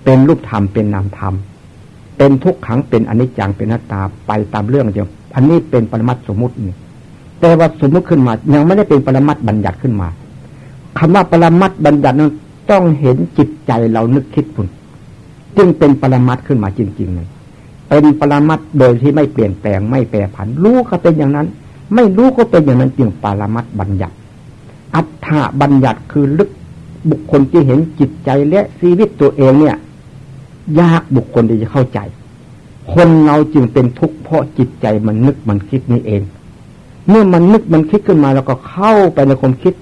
เป็นรูปธรรมเป็นนามธรรมเป็นทุกขังเป็นอนิจจังเป็นหน้าตาไปตามเรื่องเดียว อันนี้เป็นปรมัตสมมุตินี่แต่ว่าสมมุติขึ้นมา ยังไม่ได้เป็นปรมัตบัญญัติขึ้นมาคำว่าปรมัตบัญญัตินั้นต้องเห็นจิตใจเรานึกคิดพุ่นจึงเป็นปรมัตขึ้นมาจริงๆเลยเป็นปรมัตโดยที่ไม่เปลี่ยนแปลงไม่แปรผัน รู้ก็เป็นอย่างนั้น ไม่รู้ก็เป็นอย่างนั้นจึงปรมัตบัญญัติ อัฏฐบัญญัติคือลึกบุคคลที่เห็นจิตใจและชีวิตตัวเองเนี่ย ยากบุคคลที่จะเข้าใจ คนเราจึงเป็นทุกข์เพราะจิตใจมันนึกมันคิดนี่เอง เมื่อมันนึกมันคิดขึ้นมาแล้วก็เข้าไปในความคิด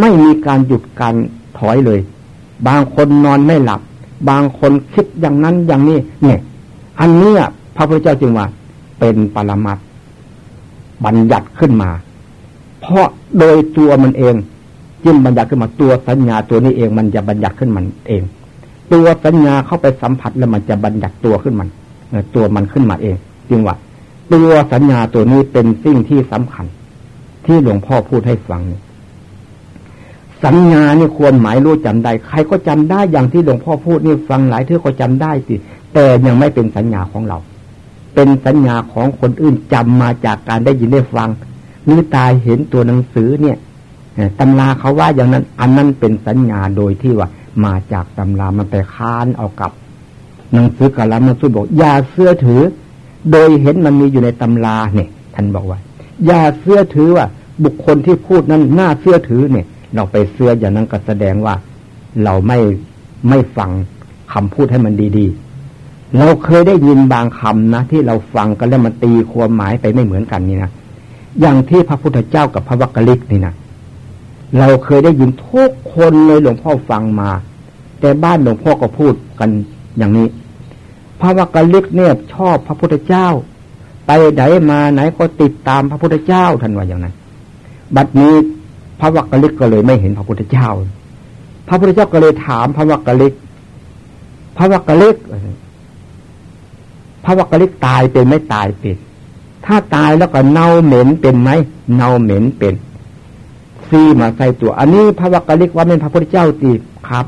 ไม่มีการหยุดการถอยเลย บางคนนอนไม่หลับ บางคนคิดอย่างนั้นอย่างนี้ เนี่ย อันนี้พระพุทธเจ้าจึงว่า เป็นปรมัตบัญญัติขึ้นมา เพราะโดยตัวมันเองจึงบัญญัติขึ้นมาตัวสัญญาตัวนี้เองมันจะบัญญัติขึ้นมันเอง ตัวสัญญาเข้าไปสัมผัสแล้วมันจะบัญญัติตัวขึ้นมัน ตัวมันขึ้นมาเองจึงว่าตัวสัญญาตัวนี้เป็นสิ่งที่สำคัญ ที่หลวงพ่อพูดให้ฟังสัญญานี่ควรหมายรู้จำได้ ใครก็จำได้อย่างที่หลวงพ่อพูดนี่ฟังหลายเท่าก็จำได้สิแต่ยังไม่เป็นสัญญาของเรา เป็นสัญญาของคนอื่นจำมาจากการได้ยินได้ฟังหรือตายเห็นตัวหนังสือเนี่ยตำราเขาว่าอย่างนั้น อันนั้นเป็นสัญญาโดยที่ว่า มาจากตำรามันไปค้านเอากับ หนังสือกาลามันสุดบอกอย่าเสื้อถือ โดยเห็นมันมีอยู่ในตำราเนี่ยท่านบอกว่า อย่าเสื้อถือว่า บุคคลที่พูดนั้นน่าเสื้อถือเนี่ย เราไปเสื้ออย่างนั้นก็แสดงว่า เราไม่ไม่ฟังคำพูดให้มันดีๆ เราเคยได้ยินบางคำนะที่เราฟังกันแล้วมันตีความหมายไปไม่เหมือนกันนี่นะอย่างที่พระพุทธเจ้ากับพระวักกลิกนี่นะเราเคยได้ยินทุกคนเลยหลวงพ่อฟังมา แต่บ้านหลวงพ่อก็พูดกัน อย่างนี้พระวักกะลิกเนี่ยชอบพระพุทธเจ้า ไปไหนมาไหนก็ติดตามพระพุทธเจ้าท่านว่าอย่างนั้น บัดนี้พระวักกะลิกก็เลยไม่เห็นพระพุทธเจ้า พระพุทธเจ้าก็เลยถามพระวักกะลิก พระวักกะลิกพระวักกะลิกตายเป็นไม่ตายเป็นถ้าตายแล้วก็เน่าเหม็นเป็นไหมเน่าเหม็นเป็นซีมาใส่ตัว อันนี้พระวักกะลิกว่าเป็นพระพุทธเจ้าตีครับ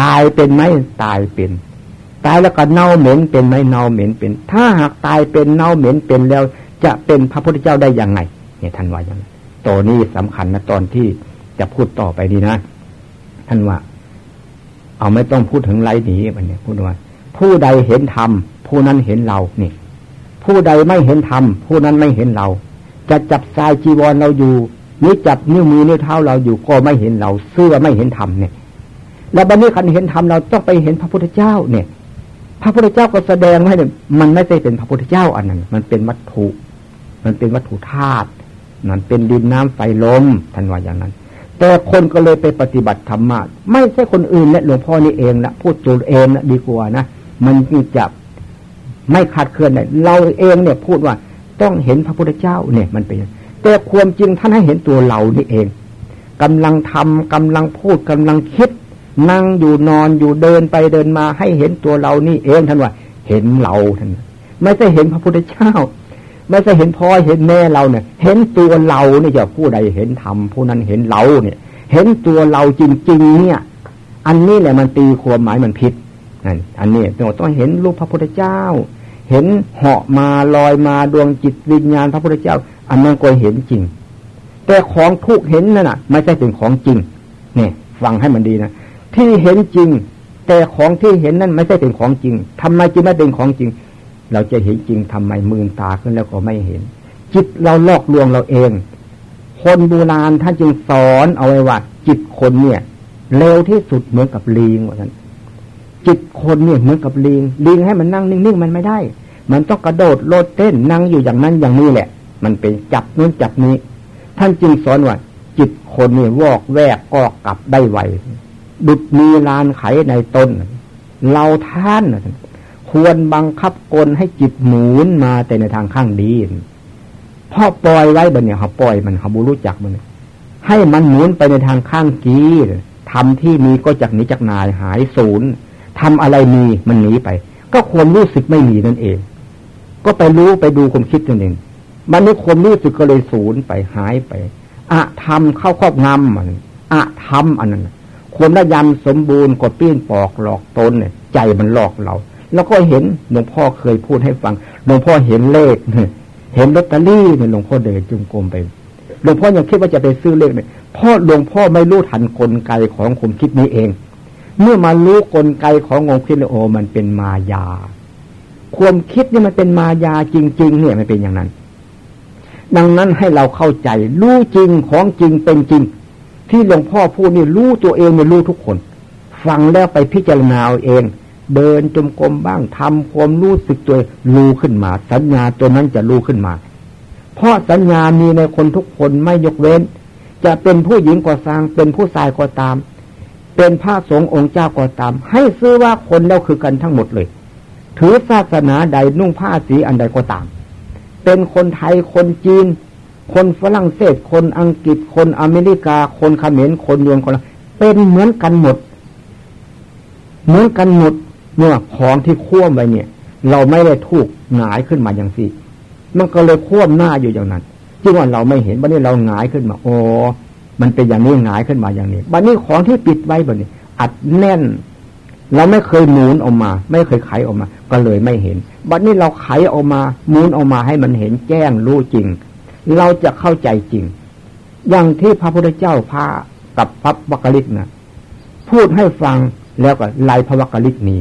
ตายเป็นไหมตายเป็น ตายแล้วก็เน่าเหม็นเป็นไหมเน่าเหม็นเป็น ถ้าหากตายเป็นเน่าเหม็นเป็นแล้ว จะเป็นพระพุทธเจ้าได้ยังไง เนี่ยท่านว่าอย่างนั้นตัวนี้สำคัญนะตอนที่จะพูดต่อไปดีนะ ท่านว่า เอาไม่ต้องพูดถึงไรหนีมันเนี่ยพูดว่า ผู้ใดเห็นธรรมผู้นั้นเห็นเราเนี่ยผู้ใดไม่เห็นธรรมผู้นั้นไม่เห็นเรา จะจับสายจีวรเราอยู่นี่จับนิ้วมือนิ้วเท้าเราอยู่ก็ไม่เห็นเราเสื้อไม่เห็นธรรมเนี่ย แล้วบัดนี้คันเห็นธรรมเราต้องไปเห็นพระพุทธเจ้าเนี่ย พระพุทธเจ้าก็แสดงให้เนี่ยมันไม่ใช่เป็นพระพุทธเจ้าอันนั้น มันเป็นวัตถุ มันเป็นวัตถุธาตุมันเป็นดินน้ำไฟลมท่านว่าอย่างนั้น แต่คนก็เลยไปปฏิบัติธรรมะไม่ใช่คนอื่นและหลวงพ่อนี่เองนะพูดตัวเองนะดีกว่านะมันจะไม่ขาดเคลื่อนเลยเราเองเนี่ยพูดว่าต้องเห็นพระพุทธเจ้าเนี่ยมันเป็นแต่ความจริงท่านให้เห็นตัวเรานี่เองกำลังทำกำลังพูดกำลังคิด นั่งอยู่นอนอยู่เดินไปเดินมาให้เห็นตัวเรานี่เองท่านว่า เห็นเราท่านไม่ใช่เห็นพระพุทธเจ้า ไม่ใช่เห็นพ่อเห็นแม่เราเนี่ย เห็นตัวเราเนี่ยจะผู้ใดเห็นธรรมผู้นั้นเห็นเราเนี่ย เห็นตัวเราจริง ๆ เนี่ย อันนี้แหละมันตีความหมายมันผิดนั่นอันนี้ต้องเห็นรูปพระพุทธเจ้า เห็นเหาะมาลอยมาดวงจิตวิญญาณพระพุทธเจ้า อันนั้นก็เห็นจริง แต่ของทุกเห็นนั่นน่ะ ไม่ใช่เป็นของจริงเนี่ยฟังให้มันดีนะ ที่เห็นจริง แต่ของที่เห็นนั่นไม่ใช่เป็นของจริงทำไมจึงไม่เป็นของจริง เราจะเห็นจริงทำไมมืนตาขึ้นแล้วก็ไม่เห็น จิตเราลอกลวงเราเอง คนโบราณท่านจึงสอนเอาไว้ว่าจิตคนเนี่ยเร็วที่สุดเหมือนกับลิงว่าท่านจิตคนเนี่ยเหมือนกับลิงลิงให้มันนั่งนิ่งๆมันไม่ได้ มันต้องกระโดดโลดเต้นนั่งอยู่อย่างนั้นอย่างนี้แหละ มันเป็นจับนู้นจับนี้ ท่านจึงสอนว่าจิตคนเนี่ยวอกแวกก็กลับได้ไว ดุดมีลานไขในต้นเราท่านควรบังคับกลให้จิตหมุนมาแต่ในทางข้างดีพอปล่อยไว้บนเนี่ยเขาปล่อยมันเขาบูรู้จักมันให้มันหมุนไปในทางข้างกีทำที่มีก็จากนี้จากนายหายศูนย์ทำอะไรมีมันหนีไป ก็ความรู้สึกไม่มีนั่นเอง ก็ไปรู้ไปดูความคิดนั่นเองมันนี้ความรู้สึกก็เลยศูนย์ไปหายไปอะทำเข้าครอบงำมันอะทำอันนั้น ความระยำสมบูรณ์กดปี้นปอกหลอกตนเนี่ยใจมันหลอกเรา แล้วก็เห็นหลวงพ่อเคยพูดให้ฟังหลวงพ่อเห็นเลขเห็นลอตเตอรี่เนี่ยหลวงพ่อเดินจุงกรมไปหลวงพ่อยังคิดว่าจะไปซื้อเลขเนี่ยพ่อหลวงพ่อไม่รู้ทันกลไกของความคิดนี้เอง เมื่อมารู้กลไกขององค์คิดเลโอมันเป็นมายา ความคิดนี่มันเป็นมายาจริง ๆ เนี่ยมันเป็นอย่างนั้น ดังนั้นให้เราเข้าใจรู้จริงของจริงเป็นจริง ที่หลวงพ่อพูดนี่รู้ตัวเองเนี่ยรู้ทุกคน ฟังแล้วไปพิจารณาเอาเอง เดินจมกรมบ้างทำความรู้สึกตัวรู้ขึ้นมา สัญญาตัวนั้นจะรู้ขึ้นมา เพราะสัญญามีในคนทุกคนไม่ยกเว้น จะเป็นผู้หญิงก็สร้างเป็นผู้ชายก็ตาม เป็นพระสงฆ์องค์เจ้าก็ตาม ให้ซื้อว่าคนแล้วคือกันทั้งหมดเลย ถือศาสนาใดนุ่งผ้าสีอันใดก็ตาม เป็นคนไทยคนจีน คนฝรั่งเศส คนอังกฤษ คนอเมริกา คนเขมร คนยวน คนเป็นเหมือนกันหมด เหมือนกันหมดเมื่อของที่ควมไว้เนี่ย เราไม่ได้ถูกหงายขึ้นมาอย่างสิมันก็เลยควมหน้าอยู่อย่างนั้นจึงว่าเราไม่เห็นบัดนี้เราหงายขึ้นมา โอ้มันเป็นอย่างนี้หงายขึ้นมาอย่างนี้บัดนี้ของที่ปิดไว้บัดนี้ อัดแน่น เราไม่เคยหมุนออกมา ไม่เคยไขออกมา ก็เลยไม่เห็นบัดนี้เราไขออกมาหมุนออกมาให้มันเห็นแจ้งรู้จริง เราจะเข้าใจจริง อย่างที่พระพุทธเจ้าพากับพระวักกลิกนะพูดให้ฟังแล้วก็ไล่พระวักกลิกหนี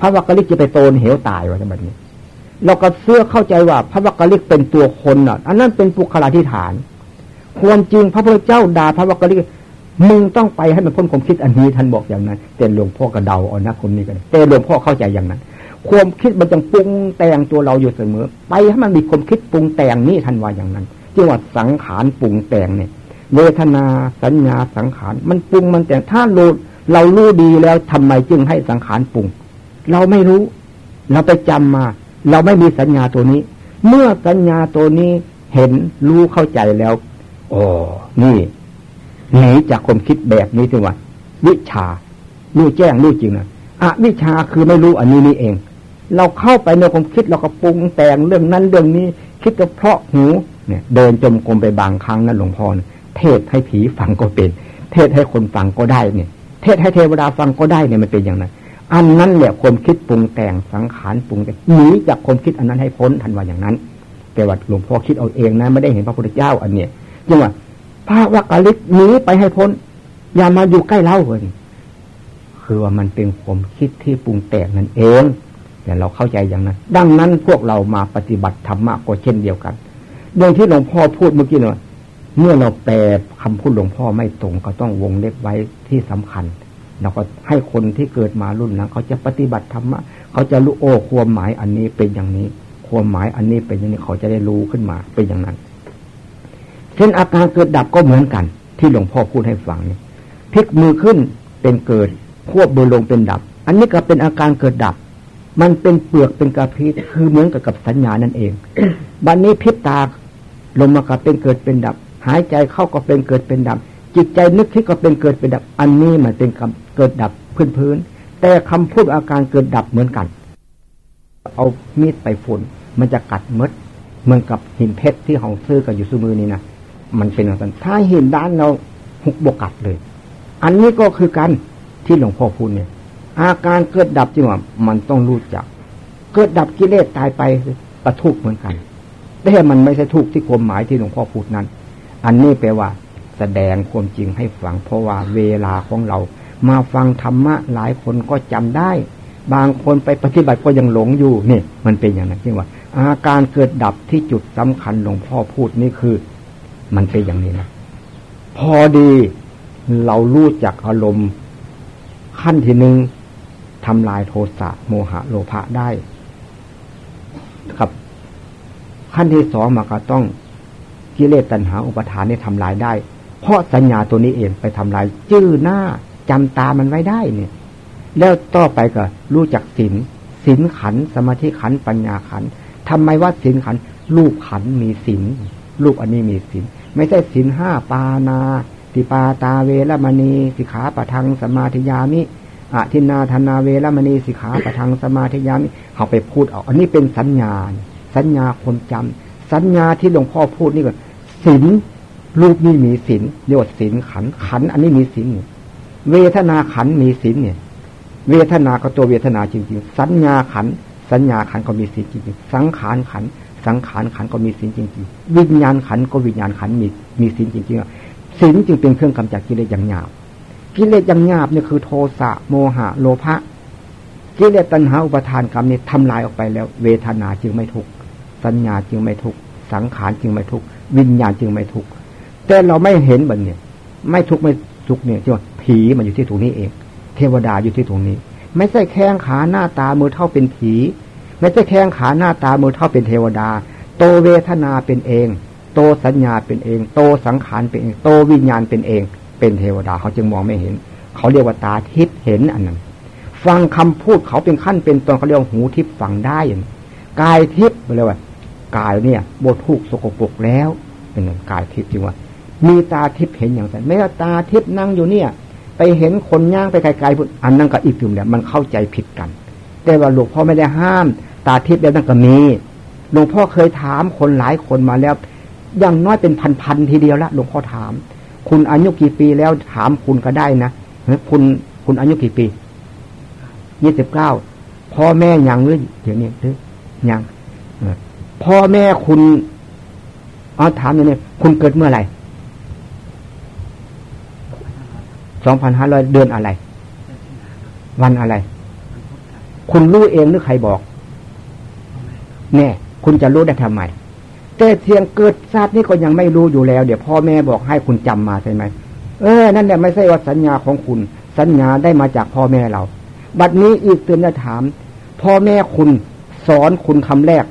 พระวักกลิกจะไปโตนเหวตายวะแบบนี้ เราก็เสื้อเข้าใจว่าพระวักกะลิกเป็นตัวคนน่ะ อันนั้นเป็นปุคลาธิฐาน ควรจริงพระพุทธเจ้าด่าพระวักกะลิกมึงต้องไปให้มันพ้นความคิดอันนี้ท่านบอกอย่างนั้นแต่หลวงพ่อกระเดาเอานะคนนี้กันแต่หลวงพ่อเข้าใจอย่างนั้น ความคิดมันจังปรุงแต่งตัวเราอยู่เสมอ ไปให้มันมีความคิดปรุงแต่งนี่ท่านว่าอย่างนั้นจึงว่าสังขารปรุงแต่งเนี่ย เวทนาสัญญาสังขารมันปรุงมันแต่งถ้าเราเรารู้ดีแล้วทำไมจึงให้สังขารปรุง เราไม่รู้ เราไปจำมา เราไม่มีสัญญาตัวนี้ เมื่อสัญญาตัวนี้เห็นรู้เข้าใจแล้วอ๋อนี่หนีจากความคิดแบบนี้ถึงว่า วิชารู้แจ้งรู้จริงนะอะวิชาคือไม่รู้อันนี้นี่เอง เราเข้าไปในความคิดเราก็ปรุงแต่งเรื่องนั้นเรื่องนี้ คิดก็เพราะหูเนี่ย เดินจมกรมไปบางครั้งนั่นหลวงพ่อเทศให้ผีฟังก็เป็น เทศให้คนฟังก็ได้เนี่ย เทศให้เทวดาฟังก็ได้เนี่ยมันเป็นอย่างนั้น อันนั้นแหละความคิดปรุงแต่งสังขารปรุงแต่งหนีจากความคิดอันนั้นให้พ้นทันว่าอย่างนั้น แต่ว่าหลวงพ่อคิดเอาเองนะไม่ได้เห็นพระพุทธเจ้าอันเนี้ยยังว่าพระวักกะลิศหนีไปให้พ้น อย่ามาอยู่ใกล้เล่าเลยคือว่ามันเป็นความคิดที่ปรุงแต่งนั่นเอง แต่เราเข้าใจอย่างนั้น ดังนั้นพวกเรามาปฏิบัติธรรมะก็เช่นเดียวกันเรื่องที่หลวงพ่อพูดเมื่อกี้เนี่ยเมื่อเราแปลคำพูดหลวงพ่อไม่ตรง ก็ต้องวงเล็บไว้ที่สำคัญเราก็ให้คนที่เกิดมารุ่นนั้นเขาจะปฏิบัติธรรมะเขาจะรู้โอ้ความหมายอันนี้เป็นอย่างนี้ ความหมายอันนี้เป็นอย่างนี้เขาจะได้รู้ขึ้นมาเป็นอย่างนั้นเช่นอาการเกิดดับก็เหมือนกัน ที่หลวงพ่อพูดให้ฟังนี่พลิกมือขึ้นเป็นเกิดควบมือลงเป็นดับ อันนี้ก็เป็นอาการเกิดดับ มันเป็นเปลือกเป็นกระพิษคือเหมือนกับกับสัญญานั่นเอง บัดนนี้พิษตาลงมาก็เป็นเกิดเป็นดับ หายใจเข้าก็เป็นเกิดเป็นดับ จิตใจนึกคิดก็เป็นเกิดเป็นดับ อันนี้มันเป็นเกิดดับพื้นพื้น แต่คำพูดอาการเกิดดับเหมือนกัน เอามีดไปฝุ่นมันจะกัดมดเหมือนกับหินเพชรที่ของซื้อกันอยู่ซูมือนี้นะมันเป็นอะไรถ้าหินด้านเราหุกบกัดเลย อันนี้ก็คือการที่หลวงพ่อพูดเนี่ย อาการเกิดดับจริงว่ามันต้องรู้จัก เกิดดับกิเลสตายไปประทุกเหมือนกันแต่มันไม่ใช่ทุกที่ความหมายที่หลวงพ่อพูดนั้น อันนี้แปลว่า แสดงความจริงให้ฟัง เพราะว่าเวลาของเรา มาฟังธรรมะหลายคนก็จำได้ บางคนไปปฏิบัติก็ยังหลงอยู่นี่ มันเป็นอย่างนั้นจริงว่า อาการเกิดดับที่จุดสำคัญหลวงพ่อพูดนี่คือ มันเป็นอย่างนี้นะพอดีเรารู้จักอารมณ์ขั้นที่หนึ่ง ทำลายโทสะโมหะโลภะได้ครับ ขั้นที่สองมาก็ต้องกิเลสตัณหาอุปทานเนี่ยทำลายได้ เพราะสัญญาตัวนี้เองไปทำลายจื้อหน้าจำตามันไว้ได้เนี่ย แล้วต่อไปก็รู้จักศีลศีลขันสมาธิขันปัญญาขันทำไมว่าศีลขันรูปขันมีศีลรูปอันนี้มีศีลไม่ใช่ศีลห้าปานาติปาตาเวรมณีสิขาปะทังสมาธิยามิ อะทินาธนาเวรมณีสิขาประทังสมาธิยามิเขาไปพูดเอาอันนี้เป็นสัญญา สัญญาคนจำสัญญาที่หลวงพ่อพูดนี่ก็ศีลรูปนี้มีศีลเรียกว่าศีลขันขัน อันนี้มีศีลเวทนาขันมีศีลเนี่ย เวทนาก็ตัวเวทนาจริง ๆ สัญญาขัน สัญญาขันก็มีศีลจริงๆ สังขารขัน สังขารขันก็มีศีลจริง ๆ วิญญาณขันก็วิญญาณขันมีมีศีลจริงๆศีลจึงเป็นเครื่องกำจัดกิเลสอย่างหยาบ กิเลสย่างหยาบเนี่ยคือโทสะโมหะ โลภะกิเลสตัณหาอุปทานกรรมเนี่ยทำลายออกไปแล้ว เวทนาจึงไม่ทุกสัญญาจึงไม่ทุกสังขารจึงไม่ทุกวิญญาณจึงไม่ทุกแต่เราไม่เห็นบันเนี่ย ไม่ทุกไม่ทุกเนี่ยที่ว่าผีมันอยู่ที่ตรงนี้เอง เทวดาอยู่ที่ตรงนี้ ไม่ใช่แข้งขาหน้าตามือเท่าเป็นผี ไม่ใช่แข้งขาหน้าตามือเท่าเป็นเทวดา โตเวทนาเป็นเอง โตสัญญาเป็นเอง โตสังขารเป็นเอง โตวิญญาณเป็นเอง เป็นเทวดาเขาจึงมองไม่เห็น เขาเรียกว่าตาทิพย์เห็นอันนั้น ฟังคำพูดเขาเป็นขั้นเป็นตอนเขาเรียกหูทิพย์ฟังได้กายทิพย์เรียกว่ากายเนี่ยบทุกสกปรกแล้วเป็นกายทิพย์จริงว่า มีตาทิพย์เห็นอย่างไรไม่ว่าตาทิพย์นั่งอยู่เนี่ย ไปเห็นคนย่างไปไกลๆพุทอันนั้นก็อีกอยู่แล้วมันเข้าใจผิดกัน แต่ว่าหลวงพ่อไม่ได้ห้าม ตาทิพย์แล้วนั่นก็มีหลวงพ่อเคยถามคนหลายคนมาแล้วอย่างน้อยเป็นพันๆทีเดียวละหลวงพ่อถาม คุณอายุกี่ปีแล้วถามคุณก็ได้นะคุณคุณอายุกี่ปียี่สิบเก้าพ่อแม่ยังหรือเดี๋ยวนี้หรือยังพ่อแม่คุณเอาถามอย่างนี้คุณเกิดเมื่อไหร่สองพันห้าร้อยเดือนอะไร วันอะไร คุณรู้เองหรือใครบอก แน่ คุณจะรู้ได้ทำไม แต่เทียงเกิดชาตินี้ก็ยังไม่รู้อยู่แล้ว เดี๋ยวพ่อแม่บอกให้คุณจำมาใช่ไหมเออ นั่นแหละไม่ใช่ว่าสัญญาของคุณ สัญญาได้มาจากพ่อแม่เรา บัดนี้อีกเตือนจะถาม พ่อแม่คุณสอนคุณคำแรก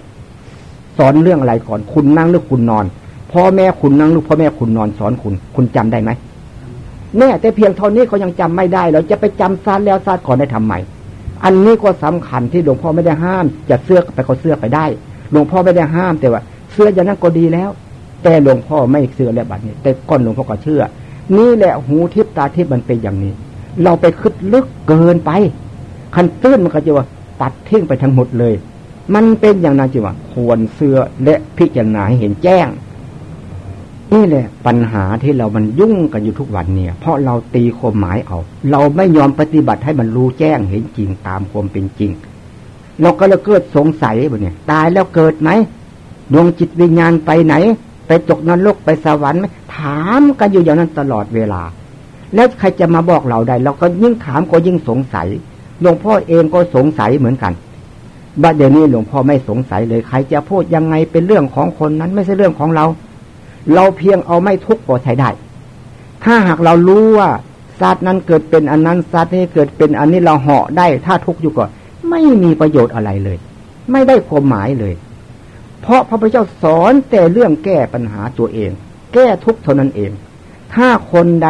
สอนเรื่องอะไรก่อน คุณนั่งหรือคุณนอน พ่อแม่คุณนั่งหรือพ่อแม่คุณนอนสอนคุณ คุณจำได้ไหมเนี่ยแต่เพียงเท่านี้เขายังจำไม่ได้เราจะไปจำซาแล้วซาก่อนได้ทำไมอันนี้ก็สำคัญที่หลวงพ่อไม่ได้ห้าม จะเสื้อไปก็เสื้อไปได้หลวงพ่อไม่ได้ห้ามแต่ว่า เชื่ออย่างนั้นก็ดีแล้ว แต่หลวงพ่อไม่เชื่อแล้วบัดนี้ แต่ก้อนหลวงพ่อก็เชื่อ นี่แหละหูทิพตาทิพมันเป็นอย่างนี้ เราไปคึดลึกเกินไป คันตื้นมันก็จะว่าปัดทิ้งไปทั้งหมดเลย มันเป็นอย่างนั้นจีว่าควรเสื้อและพิจารณาให้เห็นแจ้ง นี่แหละปัญหาที่เรามันยุ่งกันอยู่ทุกวันเนี่ย เพราะเราตีความหมายเอา เราไม่ยอมปฏิบัติให้มันรู้แจ้งเห็นจริงตามความเป็นจริง เราก็เลยเกิดสงสัยแบบนี้ตายแล้วเกิดไหม ดวงจิตวิญญาณไปไหน ไปตกนรกไปสวรรค์ไหมถามกันอยู่อย่างนั้นตลอดเวลา แล้วใครจะมาบอกเราได้เราก็ยิ่งถามก็ยิ่งสงสัยหลวงพ่อเองก็สงสัยเหมือนกันบัดเดี๋ยวนี้หลวงพ่อไม่สงสัยเลยใครจะพูดยังไงเป็นเรื่องของคนนั้นไม่ใช่เรื่องของเรา เราเพียงเอาไม่ทุกข์ก็ใช้ได้ ถ้าหากเรารู้ว่าศาสตร์นั้นเกิดเป็นอันนั้นศาสตร์นี้เกิดเป็นอันนี้เราเหาะได้ ถ้าทุกข์อยู่ก็ไม่มีประโยชน์อะไรเลย ไม่ได้ความหมายเลย เพราะพระพุทธเจ้าสอนแต่เรื่องแก้ปัญหาตัวเอง แก้ทุกข์เท่านั้นเอง ถ้าคนใด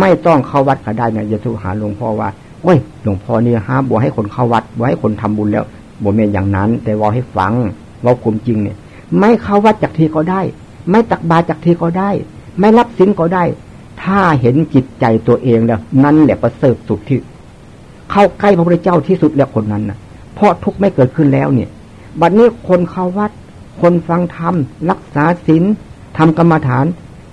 ไม่ต้องเข้าวัดก็ได้เนี่ยอย่าทูหาหลวงพ่อว่าโอ้ยหลวงพ่อเนี่ยห้ามบัวให้คนเข้าวัดบัวให้คนทำบุญแล้วบัวเมนอย่างนั้น แต่ว่าให้ฟังว่าคุมจริงเนี่ย ไม่เข้าวัดจากทีก็ได้ ไม่ตักบาจากทีก็ได้ ไม่รับสินก็ได้ ถ้าเห็นจิตใจตัวเองแล้ว นั่นแหละประเสริฐสุดที่ เข้าใกล้พระพุทธเจ้าที่สุดแล้วคนนั้นนะเพราะทุกข์ไม่เกิดขึ้นแล้วเนี่ยบัดนี้คนเข้าวัด คนฟังธรรมรักษาศีลทำกรรมฐาน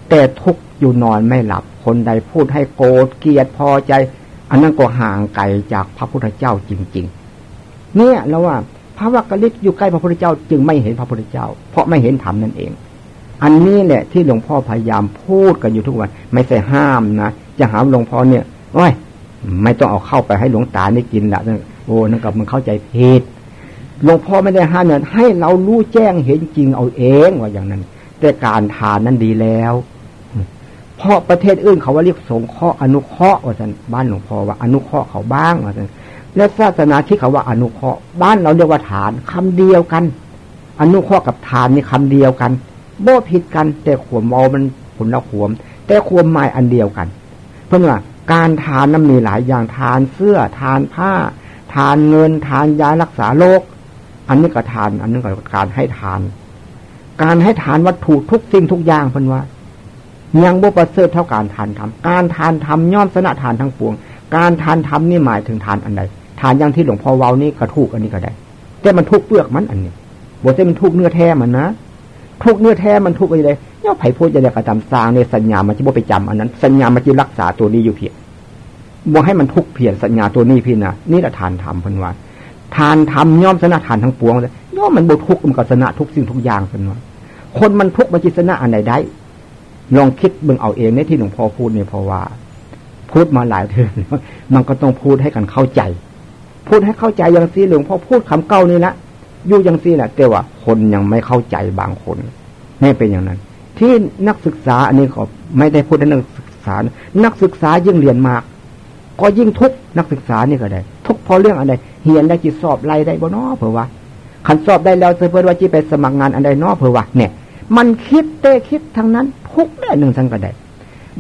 แต่ทุกอยู่นอนไม่หลับ คนใดพูดให้โกรธเกลียดพอใจ อันนั้นก็ห่างไกลจากพระพุทธเจ้าจริง ๆ เนี่ยแล้วว่าพระวักกะลิกอยู่ใกล้พระพุทธเจ้า จึงไม่เห็นพระพุทธเจ้า เพราะไม่เห็นธรรมนั่นเอง อันนี้แหละที่หลวงพ่อพยายามพูดกันอยู่ทุกวัน ไม่ใช่ห้ามนะจะหาหลวงพ่อเนี่ยโอ้ยไม่ต้องเอาเข้าไปให้หลวงตานี่กินละโอ้นั่นกับมันเข้าใจผิด หลวงพ่อไม่ได้ห้ามเนี่ยให้เรารู้แจ้งเห็นจริงเอาเองว่าอย่างนั้น แต่การทานนั้นดีแล้ว เพราะประเทศอื่นเขาว่าเรียกสงเคราะห์อนุเคราะห์ว่าท่านบ้านหลวงพ่อว่าอนุเคราะห์เขาบ้างว่าท่านและศาสนาที่เขาว่าอนุเคราะห์บ้านเราเรียกว่าฐานคำเดียวกัน อนุเคราะห์กับฐานนี่คำเดียวกันโบ่ผิดกัน แต่ขวมเอามันผลละขวม แต่ขวมหมายอันเดียวกัน เพราะว่าการทานนั้นมีหลายอย่างทานเสื้อทานผ้า ทานเงินทานยารักษาโรค อันนี้ก็ทาน อันนี้ก็การให้ทาน การให้ทานวัตถุทุกสิ่งทุกอย่างเพิ่นว่ายังบ่ประเสริฐเท่าการทานทำการทานทำย่อมสนะทานทั้งปวง การทานทำนี่หมายถึงทานอันใดทานอย่างที่หลวงพ่อเว้านี่ก็ถูกอันนี้ก็ได้ แต่มันทุกเปลือกมันอันนี้บ่ใช่มันทุกเนื้อแท้มันนะทุกเนื้อแท้มันทุกอะไรย่อไผ่พูดจะเรียกระจำสร้างในสัญญามันจะบ่ไปจำอันนั้น สัญญามันจะรักษาตัวนี้อยู่เพียงบ่ให้มันทุกเพียรสัญญาตัวนี้พี่นะนี่แหละทานทำพันว่า ทานทำย่อมสนะทานทั้งปวงเลยย่อมมันบ่ทุกมันก็สนะทุกสิ่งทุกอย่างพันว่าคนมันทุกมันจิสนะอันใดได้ ลองคิดเบิ่งเอาเองในที่หลวงพ่อพูดเนี่ยเพราะว่า พูดมาหลายเทือนมันก็ต้องพูดให้กันเข้าใจ พูดให้เข้าใจอย่างซีหลวงพ่อพูดคำเก้านี่ละอยู่อย่างซีแหละแต่ว่าคนยังไม่เข้าใจบางคนนี่เป็นอย่างนั้น ที่นักศึกษาอันนี้ก็ไม่ได้พูดในนักศึกษา นักศึกษายิ่งเรียนมาก ก็ยิ่งทุกนักศึกษานี่ก็ได้ ทุกพอเรื่องอะไรเฮียนได้จิตสอบไรได้บ่นอเผื่อว่าขันสอบได้แล้วเพื่อว่าจีไปสมัครงานอันใดนอเผื่อว่าเนี่ย มันคิดเต้คิดทั้งนั้นทุกได้หนึ่งสังก็ได้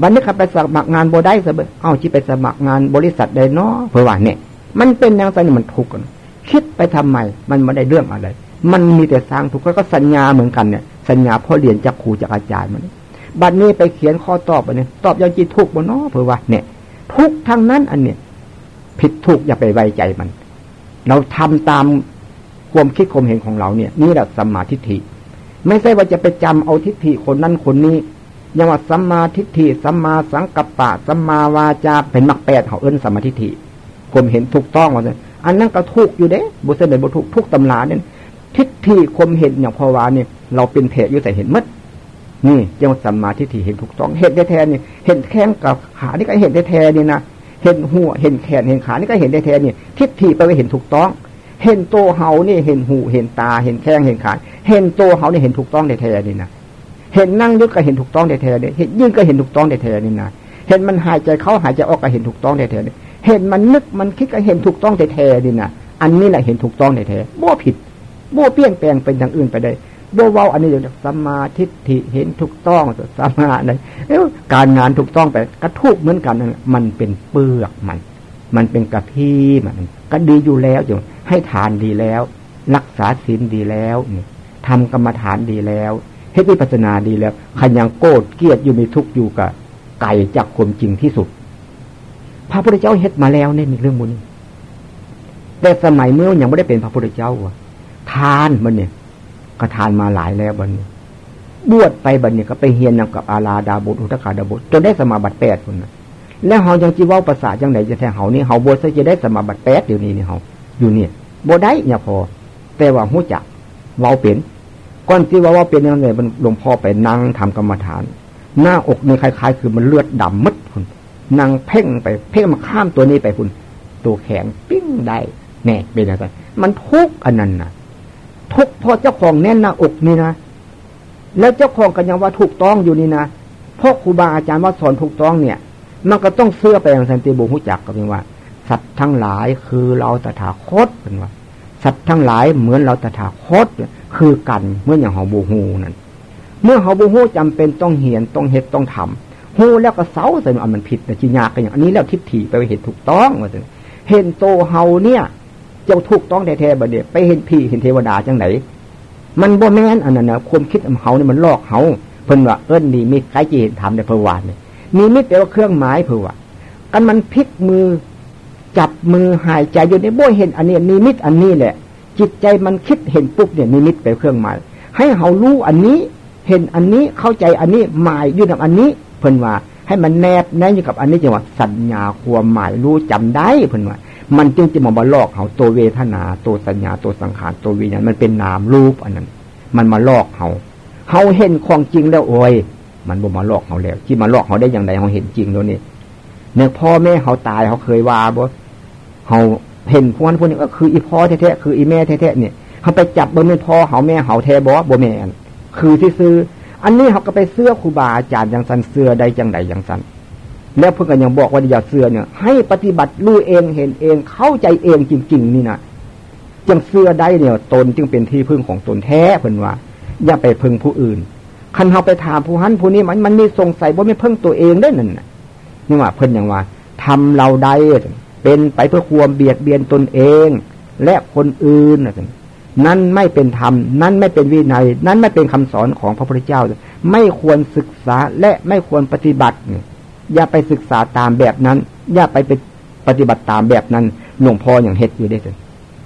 บันนี้ขับไปสมัครงานโบได้เสบเอาจีไปสมัครงานบริษัทได้นอเผื่อว่าเนี่ย มันเป็นแนวสัญญามันทุกข์กันคิดไปทำไมมันไม่ได้เรื่องอะไร มันมีแต่สร้างทุกข์ก็สัญญาเหมือนกันเนี่ย สัญญาพ่อเรียนจากครูจากอาจารย์มันบัดนี้ไปเขียนข้อตอบอันนี้ ตอบยังจีทุกข์บนนอเผื่อว่าเนี่ย ทุกทั้งนั้น อันเนี้ยผิดถูกอย่าไปไว้ใจมัน เราทำตามความคิดความเห็นของเราเนี่ย นี่แหละสัมมาทิฏฐิ ไม่ใช่ว่าจะไปจำเอาทิฏฐิคนนั้นคนนี้ยังว่าสัมมาทิฏฐิสัมมาสังกัปปะสัมมาวาจาเป็นมรรคแปดเขาเอิ้นสัมมาทิฏฐิผมเห็นถูกต้องว่าอันนั้นก็ถูกอยู่เด้บุษเดบุทุกทุกตำราเนี่ยทิฏฐิความเห็นอย่างพอวาเนี่ยเราเป็นเพอยู่แต่เห็นมัด นี่ยังสัมมาทิฏฐิเห็นถูกต้องเห็นได้แท้เนี่ยเห็นแข้งกับขานี่ก็เห็นได้แท้นี่นะเห็นหัวเห็นแขนเห็นขานี่ก็เห็นได้แท้เนี่ยทิฏฐิไปไปเห็นถูกต้อง เห็นโตเฮานี่เห็นหูเห็นตาเห็นแข้งเห็นขาเห็นโตเฮานี่เห็นถูกต้องได้แท้นี่นะเห็นนั่งยึดก็เห็นถูกต้องได้แท้นี่เห็นยิ่งก็เห็นถูกต้องได้แท้นี่นะเห็นมันหายใจเข้าหายใจออกก็เห็นถูกต้องได้แท้เห็นมันนึกมันคิดก็เห็นถูกต้องได้แท้นี่นะอันนี้แหละเห็นถูกต้องได้แท้บ่ผิดบ่เปลี่ยนแปลงเป็นอย่างอื่นไปได้ บ่เว้าอันนี้อย่างสัมมาทิฏฐิเห็นถูกต้องสัมมาอะไรการงานถูกต้องไปกระทุกเหมือนกันนั่นมันเป็นเปลือกมัน มันเป็นกระพี้มันก็ดีอยู่แล้วอยู่ให้ทานดีแล้ว รักษาศีลดีแล้วนี่ทำกรรมฐานดีแล้วเฮ็ดวิปัสนาดีแล้วขันยังโกรธเกลียดอยู่มีทุกข์อยู่กับไก่จากความจริงที่สุด พระพุทธเจ้าเฮ็ดมาแล้วเนี่ยมีเรื่องมุนแต่สมัยเมื่อยังไม่ได้เป็นพระพุทธเจ้าอะทานมันเนี่ย ก็ทานมาหลายแล้วบันนี้ บวชไปบันนี้ก็ไปเฮียนนำกับอาลาดาบุตรอุตกาดาบุตรจนได้สมาบัติแปดคนนะแล้วเฮายังจีว่าภาษาจังไหนจะแทงเฮานี่เฮาบวชจะได้สมาบัติแปดเดี๋ยวนี้นี่เฮาอยู่เนี่ยบวได้เนี่ยพอ แต่ว่าหูจักเว้าเป็นก้อนที่ว่าว่าเป็นยังไงมันหลวงพ่อไปนั่งทำกรรมฐาน หน้าอกนี่คล้ายๆ คือมันเลือดดำมัดคุณนั่งเพ่งไปเพ่งมาข้ามตัวนี้ไปคุณตัวแข็งปิ้งได้แน่เป็นอะไรมันทุกอันนั้นนะ ทุกพอเจ้าของแน่นหน้าอกนี่นะแล้วเจ้าของกันยังว่าถูกต้องอยู่นี่นะเพราะครูบาอาจารย์ว่าสอนถูกต้องเนี่ย มันก็ต้องเสื้อไปอย่างสันติบุหุจักก็เป็นว่า สัตว์ทั้งหลายคือเราตถาคตเป็นว่า สัตว์ทั้งหลายเหมือนเราตถาคตคือกันเมื่ออย่างหอบูฮูนั่นเมื่อหอบูฮูจำเป็นต้องเหียนต้องเฮ็ดต้องทำฮูแล้วก็เสาแต่อันมันผิดแต่จีญากันอย่างอันนี้แล้วทิฏฐิไปเห็นถูกต้องว่าเห็นโตเฮาเนี่ย จ้าถูกต้องแท้ๆบ่เดียไปเห็นพี่เห็นเทวดาจังไหนมันบ่แม่นอันนั้นนะความคิดของเฮาเนี่ยมันลอกเฮาเพิ่นว่าเอิ้นนีมิตใครจะเห็นทำในเพรวานเนี่ยนีมิตแปลว่าเครื่องหมายเพื่อว่ากันมันพลิกมือจับมือหายใจอยู่ในบ่เห็นอันนี้นิมิตอันนี้แหละ จิตใจมันคิดเห็นปุ๊บเนี่ยนิมิตเป็นเครื่องหมาย ให้เฮารู้อันนี้เห็นอันนี้เข้าใจอันนี้หมายยู่กับอันนี้ เพิ่นว่าให้มันแนบแน่อยู่กับอันนี้จังว่าสัญญาความหมายรู้จำได้เพิ่นว่า มันจึงจะมาบลอกเขาตัวเวทนา ตัวสัญญาตัวสังขารตัววิญญาณมันเป็นนามรูปอันนั้น มันมาลอกเขาเขาเห็นของจริงแล้วโอ้ยมันบ่มาลอกเขาแล้ว ที่มาลอกเขาได้อย่างไรเขาเห็นจริงแล้วนี่เนี่ยพ่อแม่เขาตายเขาเคยว่าบ่เขาเห็นพวกนั้นพวกนี้ก็คืออีพ่อแท้ๆคืออีแม่แท้ๆเนี่ยเขาไปจับบ่เป็นพ่อเขาแม่เขาแท้บ่บ่แม่นคือที่ซื้ออันนี้เขาก็ไปเสื้อครูบาอาจารย์อย่างสันเสื้อใดจังใดอย่างสัน แล้วเพื่อนก็ยังบอกว่าอย่าเสือเนี่ย ให้ปฏิบัติรู้เองเห็นเองเข้าใจเองจริง ๆ นี่นะจังเสือได้เนี่ย ตนจึงเป็นที่พึ่งของตนแท้เพื่อนว่า อย่าไปพึ่งผู้อื่น คันเขาไปถามผู้หันผู้นี้มันมันมีสงสัยว่าไม่พึ่งตัวเองได้นั่นนี่ว่าเพื่อนอย่างว่าทำเราได้เป็นไปเพื่อความเบียดเบียนตนเอง และคนอื่นนั่นไม่เป็นธรรม นั่นไม่เป็นวินัย นั่นไม่เป็นคำสอนของพระพุทธเจ้า ไม่ควรศึกษาและไม่ควรปฏิบัติ อย่าไปศึกษาตามแบบนั้น อย่าไปไปปฏิบัติตามแบบนั้นหลวงพ่ออย่างเฮ็ดอยู่ได้เลย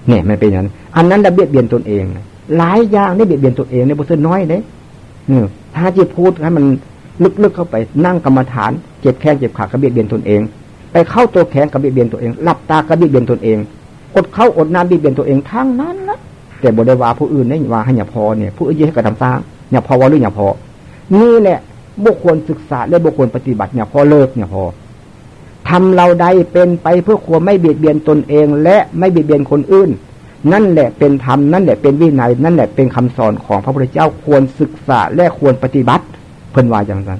เนี่ยไม่เป็นอย่างนั้น อันนั้นจะเบียดเบียนตนเองหลายอย่างได้เบียดเบียนตนเองในบุษน้อยเลยเนี่ยถ้าจะพูดให้มันลึกๆเข้าไปนั่งกรรมฐานเจ็บแข้งเจ็บขาก็เบียดเบียนตนเอง ไปเข้าตัวแขนก็เบียดเบียนตัวเองหลับตาก็เบียดเบียนตนเองอดเข้าอดน้ำเบียดเบียนตัวเองทั้งนั้นนะแต่บริวาผู้อื่นนี่ว่าให้อย่าพอเนี่ยผู้อื่นให้กระทำสร้างอย่าพอว่าหรืออย่าพอนี่แหละ บุคคลศึกษาและบุคคลปฏิบัติเนี่ยพอเลิกเนี่ยพอทำเราใดเป็นไปเพื่อความไม่เบียดเบียนตนเอง และไม่เบียดเบียนคนอื่น นั่นแหละเป็นธรรมนั่นแหละเป็นวินัย นั่นแหละเป็นคำสอนของพระพุทธเจ้าควรศึกษาและควรปฏิบัติ เพิ่นว่าอย่างนั้น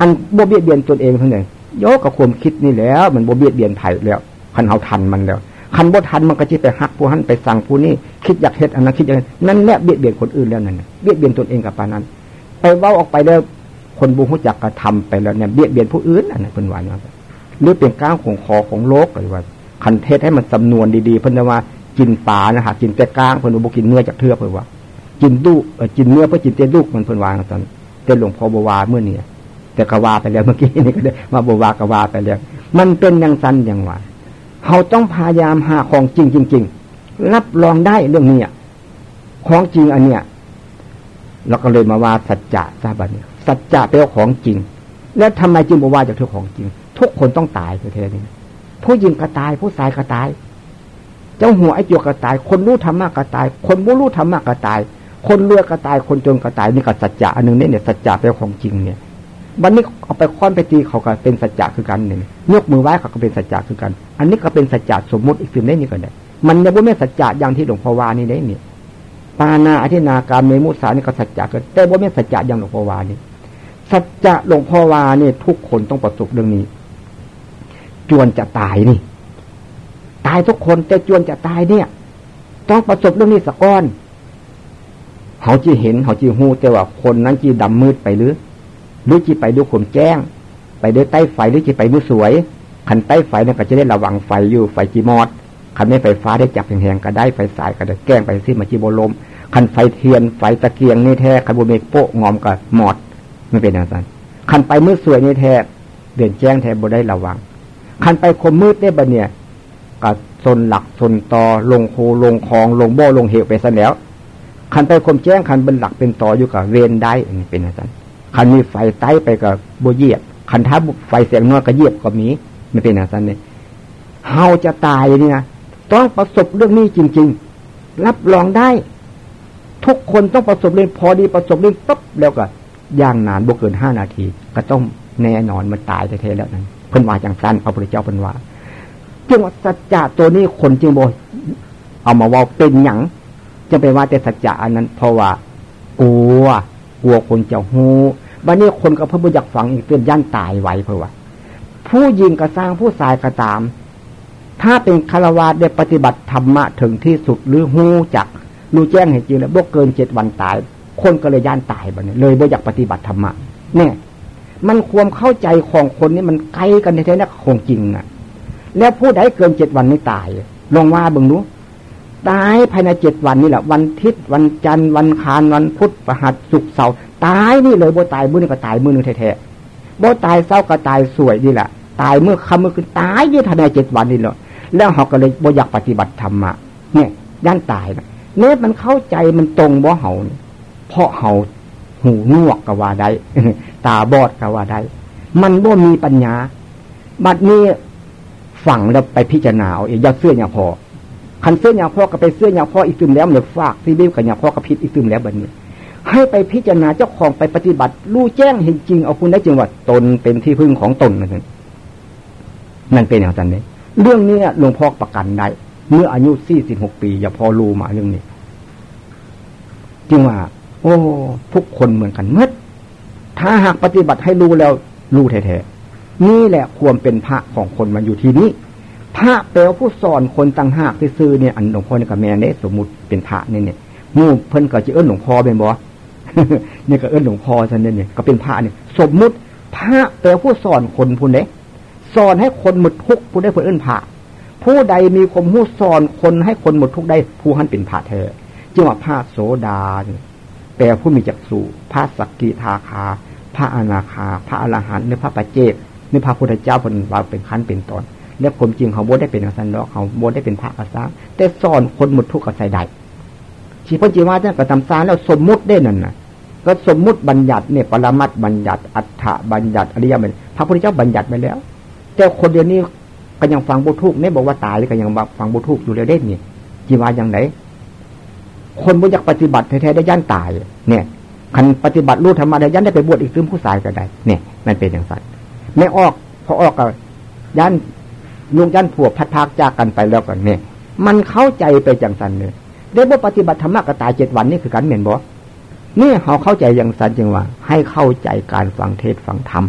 อันบ่เบียดเบียนตนเองเท่านั้นโยกกับความคิดนี่แล้ว มันบ่เบียดเบียนไผ่แล้วคันเฮาทันมันแล้วคันบ่ทันมันก็จะไปหักผู้หันไปสั่งผู้นี้คิดอยากเฮ็ดอันนั้นคิดอย่างนั้นนั่นแหละเบียดเบียนคนอื่นแล้วนั่นเบียดเบียนตนเองกับปานั้น ไปเว้าออกไปแล้ว คนบูรู้จักกระทำไปแล้วเนี่ยเบียดเบียนผู้อื่นอันนั้นเป็นว่าอย่าหรือเป็นก้างของคอของโลกหรือว่า คันเทศให้มันจำนวนดีๆเพิ่นว่ากินปลานะฮะกินแต่ก้างเพิ่นบุกินเนื้อจากเทือกเพิ่นว่า กินดุกินเนื้อเพื่อกินเต้ดุกมันเพิ่นว่าตอนเต้หลวงพ่อบวาเมื่อเนี่ยแต่กวาไปแล้วเมื่อกี้นี่ก็ได้มาบวากวาไปแล้วมันเป็นอย่างสั้นอย่างว่าเขาต้องพยายามหาของจริงจริงๆรับรองได้เรื่องนี้ของจริงอันเนี้ยเราก็เลยมาว่าสัจจะทราบเนี่ย สัจจะเป็นของจริง แล้วทำไมจึงบอกว่าจะเท่าของจริง ทุกคนต้องตายเท่านี้ผู้หญิงก็ตาย ผู้ชายก็ตาย เจ้าหัวไอ้จวกก็ตาย คนรู้ธรรมะก็ตาย คนไม่รู้ธรรมะก็ตาย คนรวยก็ตาย คนจนก็ตายนี่ก็สัจจะอันหนึ่งเนี่ยสัจจะเป็นของจริงเนี่ยวันนี้เอาไปค้อนไปตีเขาก็เป็นสัจจะคือกันหนึ่งยกมือไหว้เขาก็เป็นสัจจะคือกัน อันนี้ก็เป็นสัจจะสมมุติอีกสิ่งได้นี่ก็ได้มันยังไม่สัจจะอย่างที่หลวงพ่อวานี่ได้เนี่ยปานาอธินาการเมมุสานี่ก็สัจจะกันแต่ว่าไม่สัจจะอย่างหลวงพ่อวานี่ สัจจะหลวงพ่อวาเนี่ย ทุกคนต้องประสบเรื่องนี้ จวนจะตายนี่ ตายทุกคนแต่จวนจะตายเนี่ย ต้องประสบเรื่องนี้สักก้อนเขาจีเห็นเขาจีหูแต่ว่าคนนั้นจีดำมืดไปหรือหรือจีไปดูข่มแจ้ง ไปด้วยใต้ไฟหรือจีไปดูสวยขันใต้ไฟเนี่ยก็จะได้ระวังไฟอยู่ไฟจีมอดขันไม่ไฟฟ้าได้จับแหงๆก็ได้ไฟสายก็ได้แก้งไปซิมาจีโบลมขันไฟเทียนไฟตะเกียงนี่แท้ขันโบเมกโปะงอมกับหมอด ไม่เป็นอางนั้นขันไปมืดสวยนี่แท้เดือนแจ้งแท้บ่ได้ระวังขันไปคมมืดได้บะเนี่ยกับซนหลักซนตอลงโคลงคลองลงบ่อลงเหวไปซะแล้วขันไปคมแจ้งขันเป็นหลักเป็นตออยู่กับเวนได้เป็นอาชันขันมีไฟไต้ไปกับโบเยียบขันท้าไฟเสียงน้อยก็เยียบก็มีไม่เป็นอาชันเนี่ยเฮาจะตายนี่นะต้องประสบเรื่องนี้จริง ๆ รับรองได้ ทุกคนต้องประสบเรื่องพอดีประสบเรื่องปุ๊บแล้วก็ ย่างนานบ่เกินห้านาที ก็ต้องแน่นอนมันตายแท้ๆแล้วนั้นเพิ่นว่าจังสั้นพระพุทธเจ้าเพิ่นว่าจึงว่าสัจจะตัวนี้คนจึงบอกเอามาว่าเป็นหยังจะไปว่าแต่สัจจะอันนั้น เพราะว่ากลัวกลัวคนจะหูบัดนี้คนก็เพิ่งอยากฟังอีกเตือนย่านตายไว้เพราะว่า ผู้ยิงกระสร้างผู้สายกระตาม ถ้าเป็นคารวะได้ปฏิบัติธรรมะถึงที่สุดหรือหูจักรู้แจ้งเห็นจริงแล้วบวกเกินเจ็ดวันตาย คนก็เลยย่านตายบัดนี้เลยบ่อยากปฏิบัติธรรมะเนี่ย มันความเข้าใจของคนนี่มันไกลกันแท้ๆนะคงจริงนะแล้วผู้ใดเกินเจ็ดวันไม่ตายลงว่าเบิ่งนู้ตายภายในเจ็ดวันนี่แหละ วันทิศวันจันทร์วันคารวันพุธประหัสสุกเสาร์ตายนี่เลยบ่ตายมือนึงก็ตายมือนึงแท้ๆบ่ตายเศร้าก็ตายสวยนี่แหละตายเมื่อคำเมื่อคืนตายยี่ภายในเจ็ดวันนี่แหละแล้วเขาก็เลยบ่อยากปฏิบัติธรรมะเนี่ยย่านตายนะเนี่ยมันเข้าใจมันตรงบ่เห่าเเพราะเห่าหูนวกก็ว่าได้ตาบอดก็ว่าได้มันบ่มีปัญญา บัดนี้ฝังแล้วไปพิจารณาเอาเองอย่าเสื้ออย่าพอคันเสื้ออย่าพอก็ไปเสื้ออย่าพออีกซึมแล้วเนี่ยฝากซีบิวกับอย่าพอกับพิษอีกซึมแล้วบัดนี้ ให้ไปพิจารณาเจ้าของไปปฏิบัติรู้แจ้งเห็นจริงเอาคุณได้จริงว่าตนเป็นที่พึ่งของตนนั่นนั่นเป็นอย่างนั้นเลยเรื่องนี้หลวงพ่อประกันได้เมื่ออายุสี่สิบหกปี อย่าพอรู้มาเรื่องนี้ จึงว่า โอ้ ทุกคนเหมือนกันเมื่อถ้าหากปฏิบัติให้รู้แล้วรู้แท้ๆนี่แหละควรเป็นพระของคนมาอยู่ที่นี้พระแปลผู้สอนคนต่างหากที่ซื้อเนี่ยอันหลวงพ่อเนี่ยกับแม่เนี่ยสมมุติเป็นพระเนี่ยเนี่ยมูเพิ่นก็จะเอิ้นหลวงพ่อเป็นบ่เนี่ยก็เอิ้นหลวงพ่อฉันเนี่ยก็เป็นพระเนี่ยสมมุติพระแปลผู้สอนคนผู้ใดสอนให้คนหมดทุกผู้ใดผู้เอิ้นพระผู้ใดมีความรู้สอนคนให้คนหมดทุกได้ผู้หันเป็นพระเธอจึงว่าพระโสดา แปลผู้มีจักษุพระสักกิทาคา พระอนาคา พระอรหันต์ในพระปัจเจกในพระพุทธเจ้าเป็นว่าเป็นขั้นเป็นตอน และผมจริงเขาโบได้เป็นสันดอกเขาโบได้เป็นพระกษัตริย์แต่สอนคนหมดทุกข์กับใส่ได้ชีพจีว่าท่านก็ทำสารแล้วสมมุติได้นั่นนะก็สมมุติบัญญัติเนี่ยปรมัตบัญญัติ อัฏฐบัญญัติอริยบัญญัติพระพุทธเจ้าบัญญัติไปแล้ว แต่คนเดียวนี้ก็ยังฟังบุทุกเนี่ยบอกว่าตายเลยก็ยังฟังบุทุกอยู่เรื่อยๆนี่จีว่าอย่างไร คนบุญอยากปฏิบัติแท้ๆได้ย่านตาย เนี่ยคันปฏิบัติรู้ธรรมะได้ยันได้ไปบวชอีกซึมผู้สายก็ได้ เนี่ยมันเป็นอย่างนั้นไม่ออกพอออกก็ยันลุงยันผัวพัดพากจากกันไปแล้วกันเนี่ย มันเข้าใจไปจังสันเลยได้บ่ปฏิบัติธรรมะก็ตายเจ็ดวันนี่คือการเหม็นบ่นี่เขาเข้าใจอย่างสันจึงว่า ให้เข้าใจการฟังเทศฟังธรรม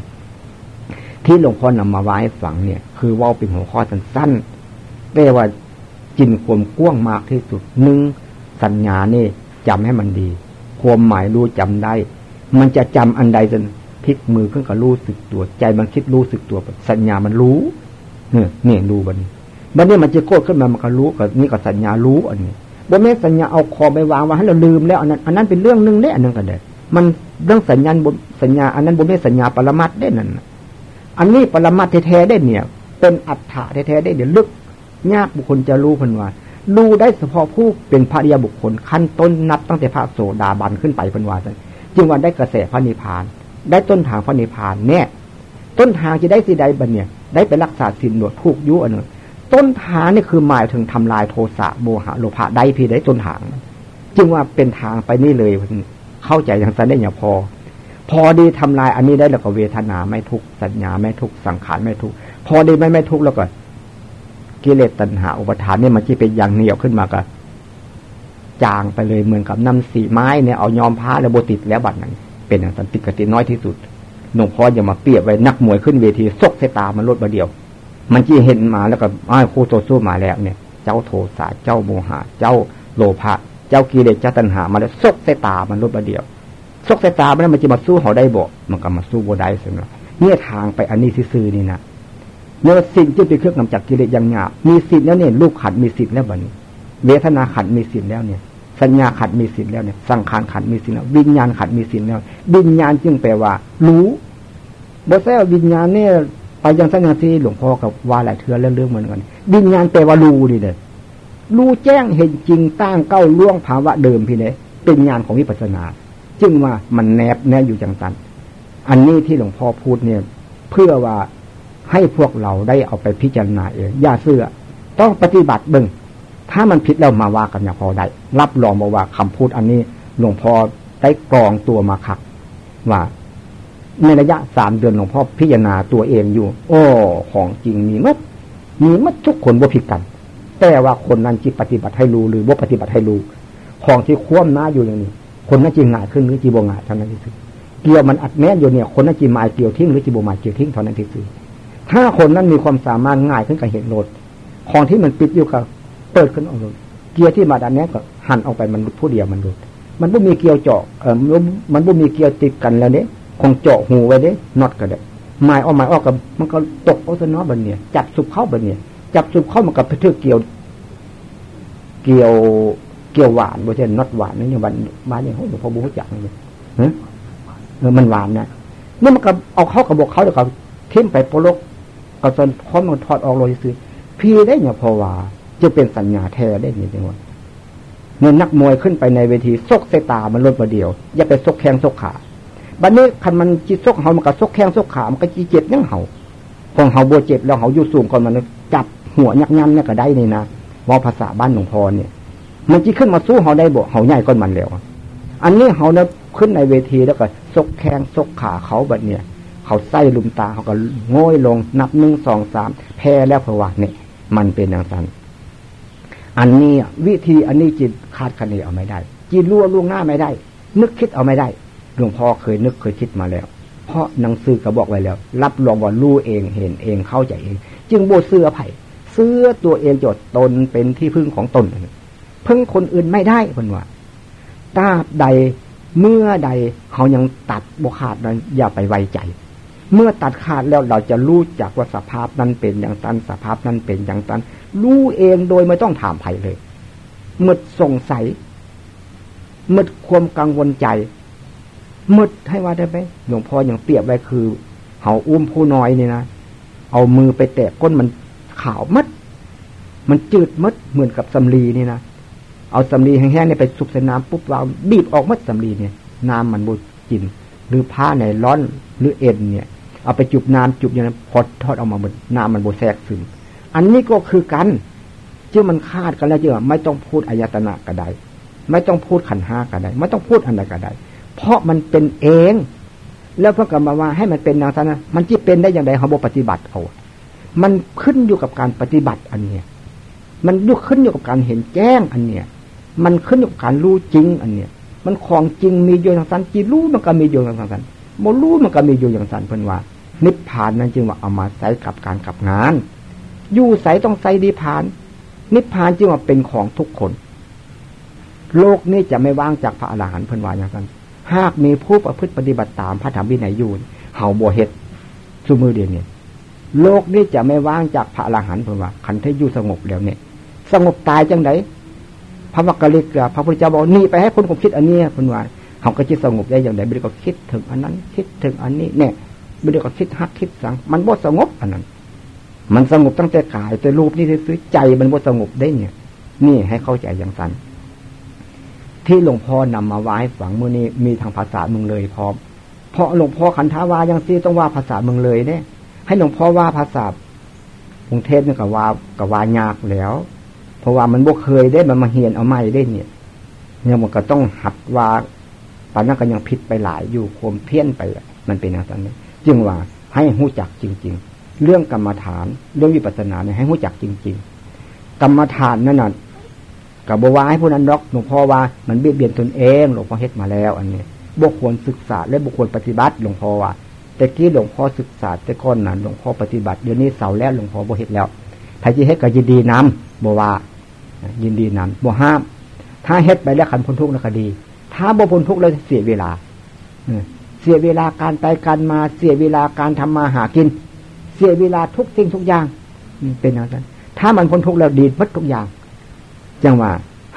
ที่หลวงพ่อนำมาไว้ฟังเนี่ย คือว่าเป็นหัวข้อสั้นๆแต่ว่าจินความกว้างมากที่สุดหนึ่ง สัญญานี่จำให้มันดี ความหมายรู้จำได้ มันจะจำอันใดจนพลิกมือขึ้นกับรู้สึกตัว ใจมันคิดรู้สึกตัว สัญญามันรู้เนี่ยเนี่ยรู้บันบันนี้มันจะโกรธขึ้นมามันก็รู้กับนี่ก็สัญญารู้อันนี้บ่แม่สัญญาเอาคอไปวางไว้ให้เราลืมแล้วอันนั้นอันนั้นเป็นเรื่องหนึ่งเด้อันนั้นก็ได้มันเรื่องสัญญาบนสัญญา อันนั้นบนแม่สัญญาปรมัตได้นั่นอันนี้ปรมัตแท้ๆได้เนี่ย เป็นอัฏฐะแท้ๆได้เดี๋ยวลึกยากบุคคลจะรู้พันว่า รู้ได้เฉพาะผู้เป็นพระริยบุคคลขั้นต้นนับตั้งแต่พระโสดาบันขึ้นไปเป็นวาสันจึงวันได้กระแสพระนิพพาน ได้ต้นทางพระนิพพานเนี่ยต้นทางจะได้สิใดบันเนี่ย ได้ไปรักษาสินหนวดทุกยุอันนึงต้นทางนี่คือหมายถึงทำลายโทสะโมหะโลภะได้พี่ได้ต้นทาง จึงว่าเป็นทางไปนี่เลยเข้าใจอย่างสันได้อย่างพอ พอดีทำลายอันนี้ได้แล้วก็เวทนาไม่ทุกสัญญาไม่ทุกสังขารไม่ทุกพอดีไม่ไม่ทุกแล้วก็ กิเลสตัณหาอุปทานเนี่ยมันจะเป็นอย่างเหนียวขึ้นมาก็จางไปเลยเหมือนกับน้ำสีไม้เนี่ยเอายอมผ้าแล้วโบติดแล้วบัดนั้น เป็นอย่างสันติกติน้อยที่สุดหลวงพ่ออย่ามาเปรียบไว้นักมวยขึ้นเวทีซกใส่ตามันลดบาเดียว มันจีเห็นมาแล้วก็อ้าคู่โตสู้มาแล้วเนี่ย เจ้าโทสะเจ้าโมหะเจ้าโลภะเจ้ากิเลสเจ้าตัณหามาแล้วซกใส่ตามันลดบาเดียวซกใส่ตามันมันจะมาสู้เขาได้บ่มันก็มาสู้บ่ได้สินะเนี่ยทางไปอันนี้ซื่อนี่นะ เนื้อสิ่งที่เป็นเครื่องกำจัดกิเลสอย่างหยาบมีสิทธิ์แล้วเนี่ยรูปขัดมีสิทธิ์แล้วบัดนี้ เวทนาขัดมีสิทธิ์แล้วเนี่ยสัญญาขัดมีสิทธิ์แล้วเนี่ยสังขารขัดมีสิทธิ์แล้ววิญญาณขัดมีสิทธิ์แล้ว วิญญาณจึงแปลว่า รู้บอแซ่วิญญาณเนี่ยไปยังสัญญาที่หลวงพ่อกับว่าหลายเทือเรื่องเหมือนกันวิญญาณแปลว่ารู้ดิเด้อรู้แจ้งเห็นจริงตั้งเก้าล่วงภาวะเดิมพี่เนี่ยเป็นญาณของวิปัสสนา จึงว่ามันแนบแนบอยู่จังสัน อันนี้ที่หลวงพ่อพูดเนี่ย เพื่อว่า ให้พวกเราได้เอาไปพิจารณาเองอย่าเสื้อ ต้องปฏิบัติบึงถ้ามันผิดแล้วมาว่ากันอย่างพอได้ รับรองมาว่าคำพูดอันนี้หลวงพ่อได้กรองตัวมาขัก ว่าในระยะสามเดือนหลวงพ่อพิจารณาตัวเองอยู่ โอ้ของจริงมีมัดมีมัดทุกคนว่าผิดกัน แต่ว่าคนนั้นจิตปฏิบัติให้รู้หรือว่าปฏิบัติให้รู้ของที่คว่ำหน้าอยู่อย่างนี้ คนนั้นจีง่ายขึ้นหรือจีบง่ายเท่านั้นที่สุดเกี่ยวมันอัดแน่นอยู่เนี่ย คนนั้นจีหมายเกี่ยวทิ้งหรือจีบหมายเกี่ยวทิ้งเท่านั้นที่สุด ถ้าคนนั้นมีความสามารถง่ายขึ้นกับเหตุโลดของที่มันปิดอยู่กับเปิดขึ้นออกเลยเกียร์ที่มาดันนี้ก็หันออกไปมันผู้เดียวมันหลุดมันไม่มีเกียวเจาะเออมันไม่มีเกียวติดกันแล้วเนี่ยคงเจาะหูไว้เด้ยน็อตก็ได้ไม้ออกไม้ออกกับมันก็ตกเอาซะเนาะบันเนี่ยจับสุบเข้าบันเนี่ยจับสุบเข้ามันกับเพื่อเกียว เกียวเกียวหวานบ่ใช่น็อตหวานนี่อย่างวันมาเนี่ยเขาหลวงพ่อบุญจักเลยเออมันหวานนะนี่มันก็เอาเข้ากับบอกเขาเดี๋ยวเขาทิ้มไปโปลก ก็จนพร้อมมันถอดออกเลยซื้อพี่ได้เนี่ยพอว่าจะเป็นสัญญาแท้ได้เนี่ยจังหวะเงินนักมวยขึ้นไปในเวทีซกเสตามันลดมาเดียว อย่าไปซกแข้งซกขาบัดนนี้คันมันจิตซกเฮามันก็ซกแข้งซกขา มันก็จีเจ็บยังเฮาของเฮาบัวเจ็บแล้วเฮาอยู่สูงก่อนมันจับหัวยักยันเนี่ยก็ได้นี่นะว่าภาษาบ้านหลวงพ่อเนี่ย มันจีขึ้นมาสู้เฮาได้บ่เฮาใหญ่ก้อนมันแล้ว อันนี้เฮาเนี่ยขึ้นในเวทีแล้วก็ซกแข้งซกขาเขาแบบเนี่ย เขาไส้ลุมตาเขาก็ง่อยลง นับหนึ่งสองสามแพ้แล้วเพราะว่าเนี่ย มันเป็นอย่างนั้นอันนี้วิธีอันนี้จิตคาดคะเนเอาไม่ได้ จิตรั่วล่วงหน้าไม่ได้ นึกคิดเอาไม่ได้หลวงพ่อเคยนึกเคยคิดมาแล้ว เพราะหนังสือก็บอกไว้แล้ว รับรองว่ารู้เองเห็นเองเข้าใจเอง จึงโบเสื้อไผ่เสื้อตัวเองจดตนเป็นที่พึ่งของตนพึ่งคนอื่นไม่ได้คนว่าตาบใดเมื่อใดเขายังตัดบขาดนั้นอย่าไปไว้ใจ เมื่อตัดขาดแล้วเราจะรู้จักว่าสภาพนั้นเป็นอย่างนั้นสภาพนั้นเป็นอย่างนั้นรู้เองโดยไม่ต้องถามใครเลยมึดสงสัยมึดความกังวลใจมึดให้ว่าได้ไหมหลวงพ่ออย่างเปรียบไว้คือเขาอุ้มผู้น้อยนี่นะเอามือไปแตะก้นมันขาวมัด มันจืดมัดเหมือนกับสำลีนี่นะเอาสำลีแห้งๆเนี่ยไปสุกใส่น้ำปุ๊บเราบีบออกมัดสำลีเนี่ย น้ำมันบูดจิน หรือผ้าในร้อนหรือเอ็นเนี่ย เอาไปจุบน้ำจุบอย่างนั้นพอทอดออกมาหมดน้ำมันโบแทรกซึมอันนี้ก็คือกันจึงมันคาดกันแล้วเยอะไม่ต้องพูดอายตนะก็ได้ไม่ต้องพูดขันห้าก็ได้ไม่ต้องพูดอันใดก็ได้เพราะมันเป็นเอง แล้วพระกรรมว่าให้มันเป็นนางสนะมันจะเป็นได้อย่างไรเขาบอกปฏิบัติเอา มันขึ้นอยู่กับการปฏิบัติอันเนี้ยมันยุขึ้นอยู่กับการเห็นแจ้งอันเนี้ยมันขึ้นอยู่กับการรู้จริงอันเนี้ยมันของจริงมีอยู่อย่างสันจีรู้มันก็มีอยู่อย่างสัน โมรู้มันก็มีอยู่อย่างสันเพิ่นว่า นิพพานนั้นจึงว่าเอามาใส่กับการกับงาน อยู่ใส่ต้องใส่ดีพาน นิพพานจึงว่าเป็นของทุกคน โลกนี้จะไม่ว่างจากพระอรหันต์เพิ่นว่าอย่างนั้นหากมีผู้ประพฤติปฏิบัติตามพระธรรมวินัยยูนเห่าบัวเห็ดสุมือเดียวเนี่ยโลกนี้จะไม่ว่างจากพระอรหันต์เพิ่นว่าขันธ์อยู่สงบแล้วเนี่ย สงบตายจังไดพระวักกะลิกพระพุทธเจ้าบอกนี่ไปให้คนผมคิดอันนี้เพิ่นว่า เขาก็จิตสงบได้อย่างไรไม่ได้ก็คิดถึงอันนั้น คิดถึงอันนี้เนี่ยไม่ได้ก็คิดฮักคิดสัง มันบ่สงบอันนั้น มันสงบตั้งแต่กายแต่รูปนี่ซื้อใจมันบ่สงบได้เนี่ย นี่ให้เข้าใจอย่างสั้นที่หลวงพ่อนำมาไว้ฝังมือนี้มีทางภาษาเมืองเลยพร้อมเพราะหลวงพ่อขันธาวายังซีต้องว่าภาษาเมืองเลยเนี่ยให้หลวงพ่อว่าภาษากรุงเทพนี่กับว่ากับว่ายากแล้ว เพราะว่ามันบ่เคยได้มันมาเฮียนเอาไม่ได้เนี่ยเนี่ยมันก็ต้องหัดว่า ปานนั้นก็ยังผิดไปหลายอยู่โคมเพี้ยนไปมันเป็นอย่างนั้นจึงว่าให้หู้จักจริง ๆ เรื่องกรรมฐาน เรื่องวิปัสสนาเนี่ยให้รู้จักจริง ๆ กรรมฐานนั่นน่ะกับบวาให้ผู้นั้นดอกหลวงพ่อว่ามันเบียดเบียนตนเองหลวงพ่อเฮ็ดมาแล้ว อันนี้บุคคลศึกษาและบุคคลปฏิบัติหลวงพ่อว่าแต่กี้หลวงพ่อศึกษาแต่ก้อนนั้นหลวงพ่อปฏิบัติเดี๋ยวนี้เสาแล้วหลวงพ่อบ่เฮ็ดแล้วถ้าจะเฮ็ดก็ยินดีนำบว่ายินดีนำบ่ห้าม ถ้าเฮ็ดไปแล้วขันพ้นทุกข์แล้วก็ดี ถ้าบ่พ้นทุกข์แล้วเสียเวลาเสียเวลาการไปการมาเสียเวลาการทำมาหากิน เสียเวลาทุกสิ่งทุกอย่างเป็นอย่างนั้นถ้ามันพ้นทุกข์แล้วดีมัดทุกอย่างจังว่า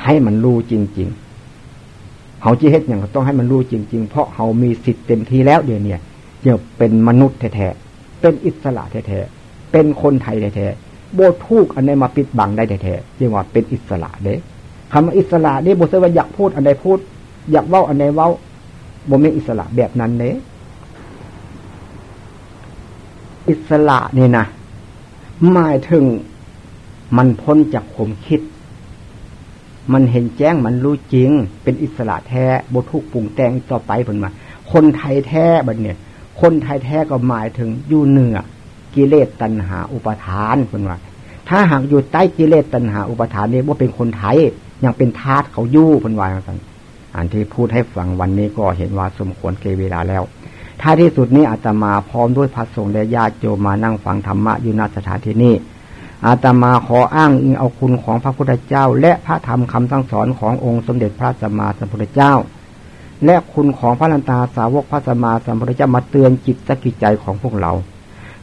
ให้มันรู้จริง ๆเขาจีเฮ็ดอย่างต้องให้มันรู้จริง ๆ เพราะเขามีสิทธิ์เต็มที่แล้วเดี๋ยวนี้เดี๋ยวเป็นมนุษย์แท้ๆเป็นอิสระแท้ๆเป็นคนไทยแท้ๆโบทุกอันใดมาปิดบังได้แท้ๆจึงว่าเป็นอิสระเด้คำว่าอิสระนี่บเสว่าอยากพูดอันใดพูด อยากเว้าอันใดเว้าบ่มีอิสระแบบนั้นเด้อิสระนี่นะหมายถึงมันพ้นจากขมคิด มันเห็นแจ้งมันรู้จริง เป็นอิสระแท้บทุกปรุงแต่งต่อไปผลมา คนไทยแท้บัดเนี่ย คนไทยแท้ก็หมายถึงอยู่เหนือกิเลสตัณหาอุปทานผลว่า ถ้าหากอยู่ใต้กิเลสตัณหาอุปทานเนี่ยว่าเป็นคนไทย ยังเป็นทาสเขายู่ผลว่าอย่างนั้น อันที่พูดให้ฟังวันนี้ก็เห็นว่าสมควรเกเวลาแล้วท้ายที่สุดนี้อาตมาพร้อมด้วยพระสงฆ์และญาติโยมมานั่งฟังธรรมะอยู่ณสถานที่นี้อาตมาขออ้างอิงเอาคุณของพระพุทธเจ้า และพระธรรมคำสั่งสอนขององค์สมเด็จพระสัมมาสัมพุทธเจ้า และคุณของพระลันตาสาวกพระสัมมาสัมพุทธเจ้ามาเตือนจิตสกิจใจของพวกเรา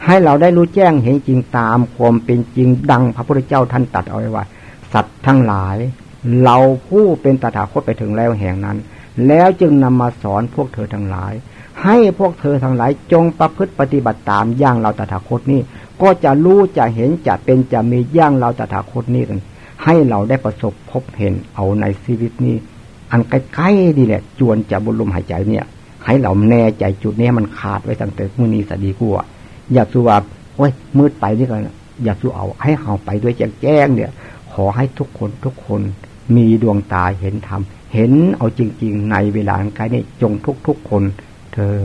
ให้เราได้รู้แจ้งเห็นจริงตามความเป็นจริงดังพระพุทธเจ้าท่านตัดเอาไว้ว่า สัตว์ทั้งหลาย เราผู้เป็นตถาคตไปถึงแล้วแห่งนั้น แล้วจึงนำมาสอนพวกเธอทั้งหลาย ให้พวกเธอทั้งหลายจงประพฤติปฏิบัติตามอย่างเราตถาคตนี้ก็จะรู้จะเห็นจะเป็นจะมีย่างเราตถาคตนี่กัน ให้เราได้ประสบพบเห็นเอาในชีวิตนี้ อันใกล้ๆดีแหละ จวนจะบุญลมหายใจเนี่ย ให้เราแน่ใจจุดนี้มันขาดไว้ตั้งแต่มือนี้สดีกว่าอย่าสู้ว่าโอ้ยมืดไปนี่กันอย่าสู้เอาให้เอาไปด้วยแจ้งแจ้งเนี่ย ขอให้ทุกคนทุกคน มีดวงตาเห็นธรรม เห็นเอาจริง ๆ ในเวลาใกล้นี้จงทุกๆคนเธอ